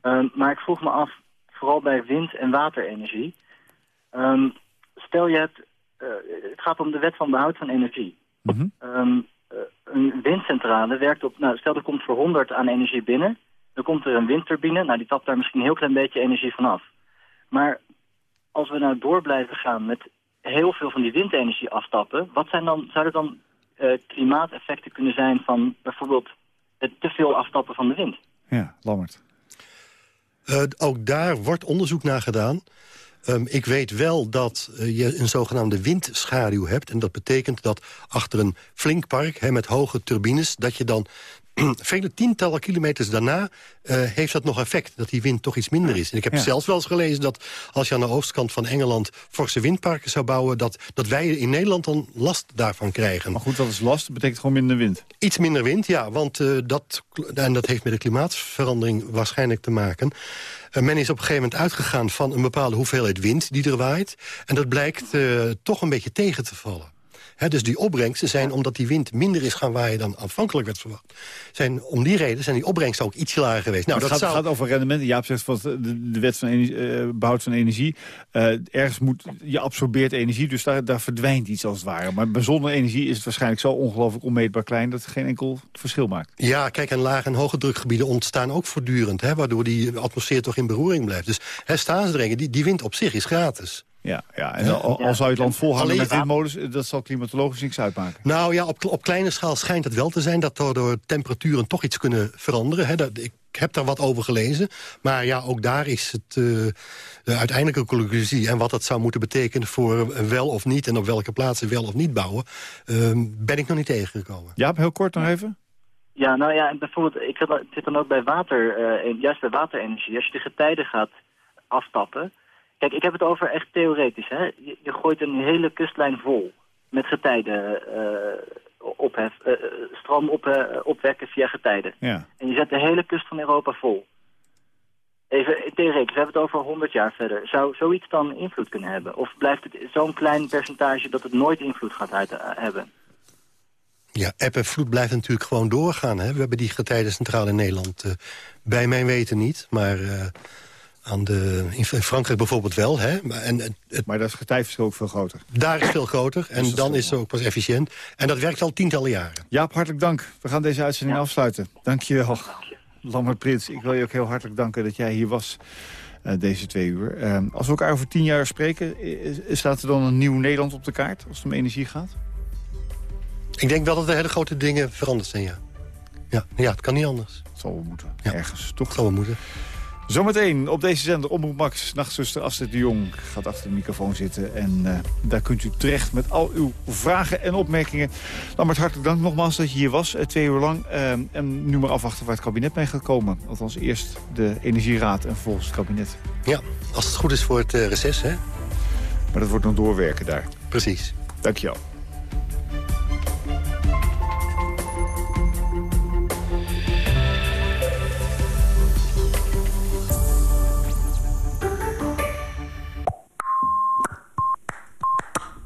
Ehm, maar ik vroeg me af, vooral bij wind- en waterenergie. Ehm, stel je hebt, eh, het gaat om de wet van behoud van energie. Ehm, eh, een windcentrale werkt op, nou, stel er komt voor 100 aan energie binnen. Dan komt er een windturbine, nou die tapt daar misschien een heel klein beetje energie van af. Maar als we nou door blijven gaan met heel veel van die windenergie aftappen, wat zijn dan, zouden dan eh, klimaateffecten kunnen zijn van bijvoorbeeld het te veel aftappen van de wind? Ja, Lammert. Eh, ook daar wordt onderzoek naar gedaan. Ehm, ik weet wel dat eh, je een zogenaamde windschaduw hebt. En dat betekent dat achter een flink park met hoge turbines... dat je dan <clears throat> vele tientallen kilometers daarna eh, heeft dat nog effect. Dat die wind toch iets minder is. En ik heb Ja. zelfs wel eens gelezen dat als je aan de oostkant van Engeland... forse windparken zou bouwen, dat, dat wij in Nederland dan last daarvan krijgen. Maar goed, dat is last. Dat betekent gewoon minder wind. Iets minder wind, ja, want eh, dat, en dat heeft met de klimaatverandering waarschijnlijk te maken. Eh, men is op een gegeven moment uitgegaan van een bepaalde hoeveelheid wind die er waait. En dat blijkt toch een beetje tegen te vallen. Dus die opbrengsten zijn, omdat die wind minder is gaan waaien dan aanvankelijk werd verwacht... Zijn, om die reden zijn die opbrengsten ook iets lager geweest. Nou, het dat gaat, zou... gaat over rendementen. Jaap zegt van de, de wet van energie, eh, behoud van energie. Eh, ergens moet, je absorbeert energie, dus daar, daar verdwijnt iets als het ware. Maar bij zonne-energie is het waarschijnlijk zo ongelooflijk onmeetbaar klein... dat het geen enkel verschil maakt. Ja, kijk, en lage en hoge drukgebieden ontstaan ook voortdurend... Waardoor die atmosfeer toch in beroering blijft. Dus hè, staatsdringen, die, die wind op zich is gratis. Ja, ja en al, al zou je het land volhouden Alleen- met windmolens... eh, dat zal klimatologisch niks uitmaken. Nou ja, op, op kleine schaal schijnt het wel te zijn... dat door temperaturen toch iets kunnen veranderen. Hè. Dat, ik heb daar wat over gelezen. Maar ja, ook daar is het eh, de uiteindelijke conclusie... en wat dat zou moeten betekenen voor wel of niet... en op welke plaatsen wel of niet bouwen... eh, ben ik nog niet tegengekomen. Jaap, heel kort nog even. Ja, nou ja, en bijvoorbeeld, ik zit, dan ook bij water, eh, juist bij waterenergie. Als je de getijden gaat aftappen. Kijk, ik heb het over echt theoretisch. Hè? Je, je gooit een hele kustlijn vol met getijden eh ophef, eh, eh, stroom op, eh, opwekken via getijden. Ja. En je zet de hele kust van Europa vol. Even theoretisch, we hebben het over 100 jaar verder. Zou zoiets dan invloed kunnen hebben? Of blijft het zo'n klein percentage dat het nooit invloed gaat uit, hebben? Ja, eb en vloed blijft natuurlijk gewoon doorgaan. Hè. We hebben die getijdencentrale in Nederland eh, bij mijn weten niet. Maar eh, aan de, in Frankrijk bijvoorbeeld wel. Hè. Maar, en, het- Maar dat is getijverschil ook veel groter. daar is veel groter. En dat is dan is het ook pas efficiënt. En dat werkt al tientallen jaren. Jaap, hartelijk dank. We gaan deze uitzending afsluiten. Dank je wel. Lambert Prins, ik wil je ook heel hartelijk danken dat jij hier was eh, deze twee uur. Eh, als we elkaar over tien jaar spreken, staat er dan een nieuw Nederland op de kaart als het om energie gaat? Ik denk wel dat er hele grote dingen veranderd zijn, ja. Ja, ja het kan niet anders. Het zal wel moeten, Ja. ergens, toch? Het zal wel moeten. Zometeen op deze zender Omroep Max, nachtzuster Astrid de Jong gaat achter de microfoon zitten. En eh, daar kunt u terecht met al uw vragen en opmerkingen. Lambert, hartelijk dank nogmaals dat je hier was, eh, twee uur lang. Eh, en nu maar afwachten waar het kabinet mee gaat komen. Althans eerst de Energieraad en vervolgens het kabinet. Ja, als het goed is voor het reces, hè. Maar dat wordt nog doorwerken daar. Precies. Dankjewel.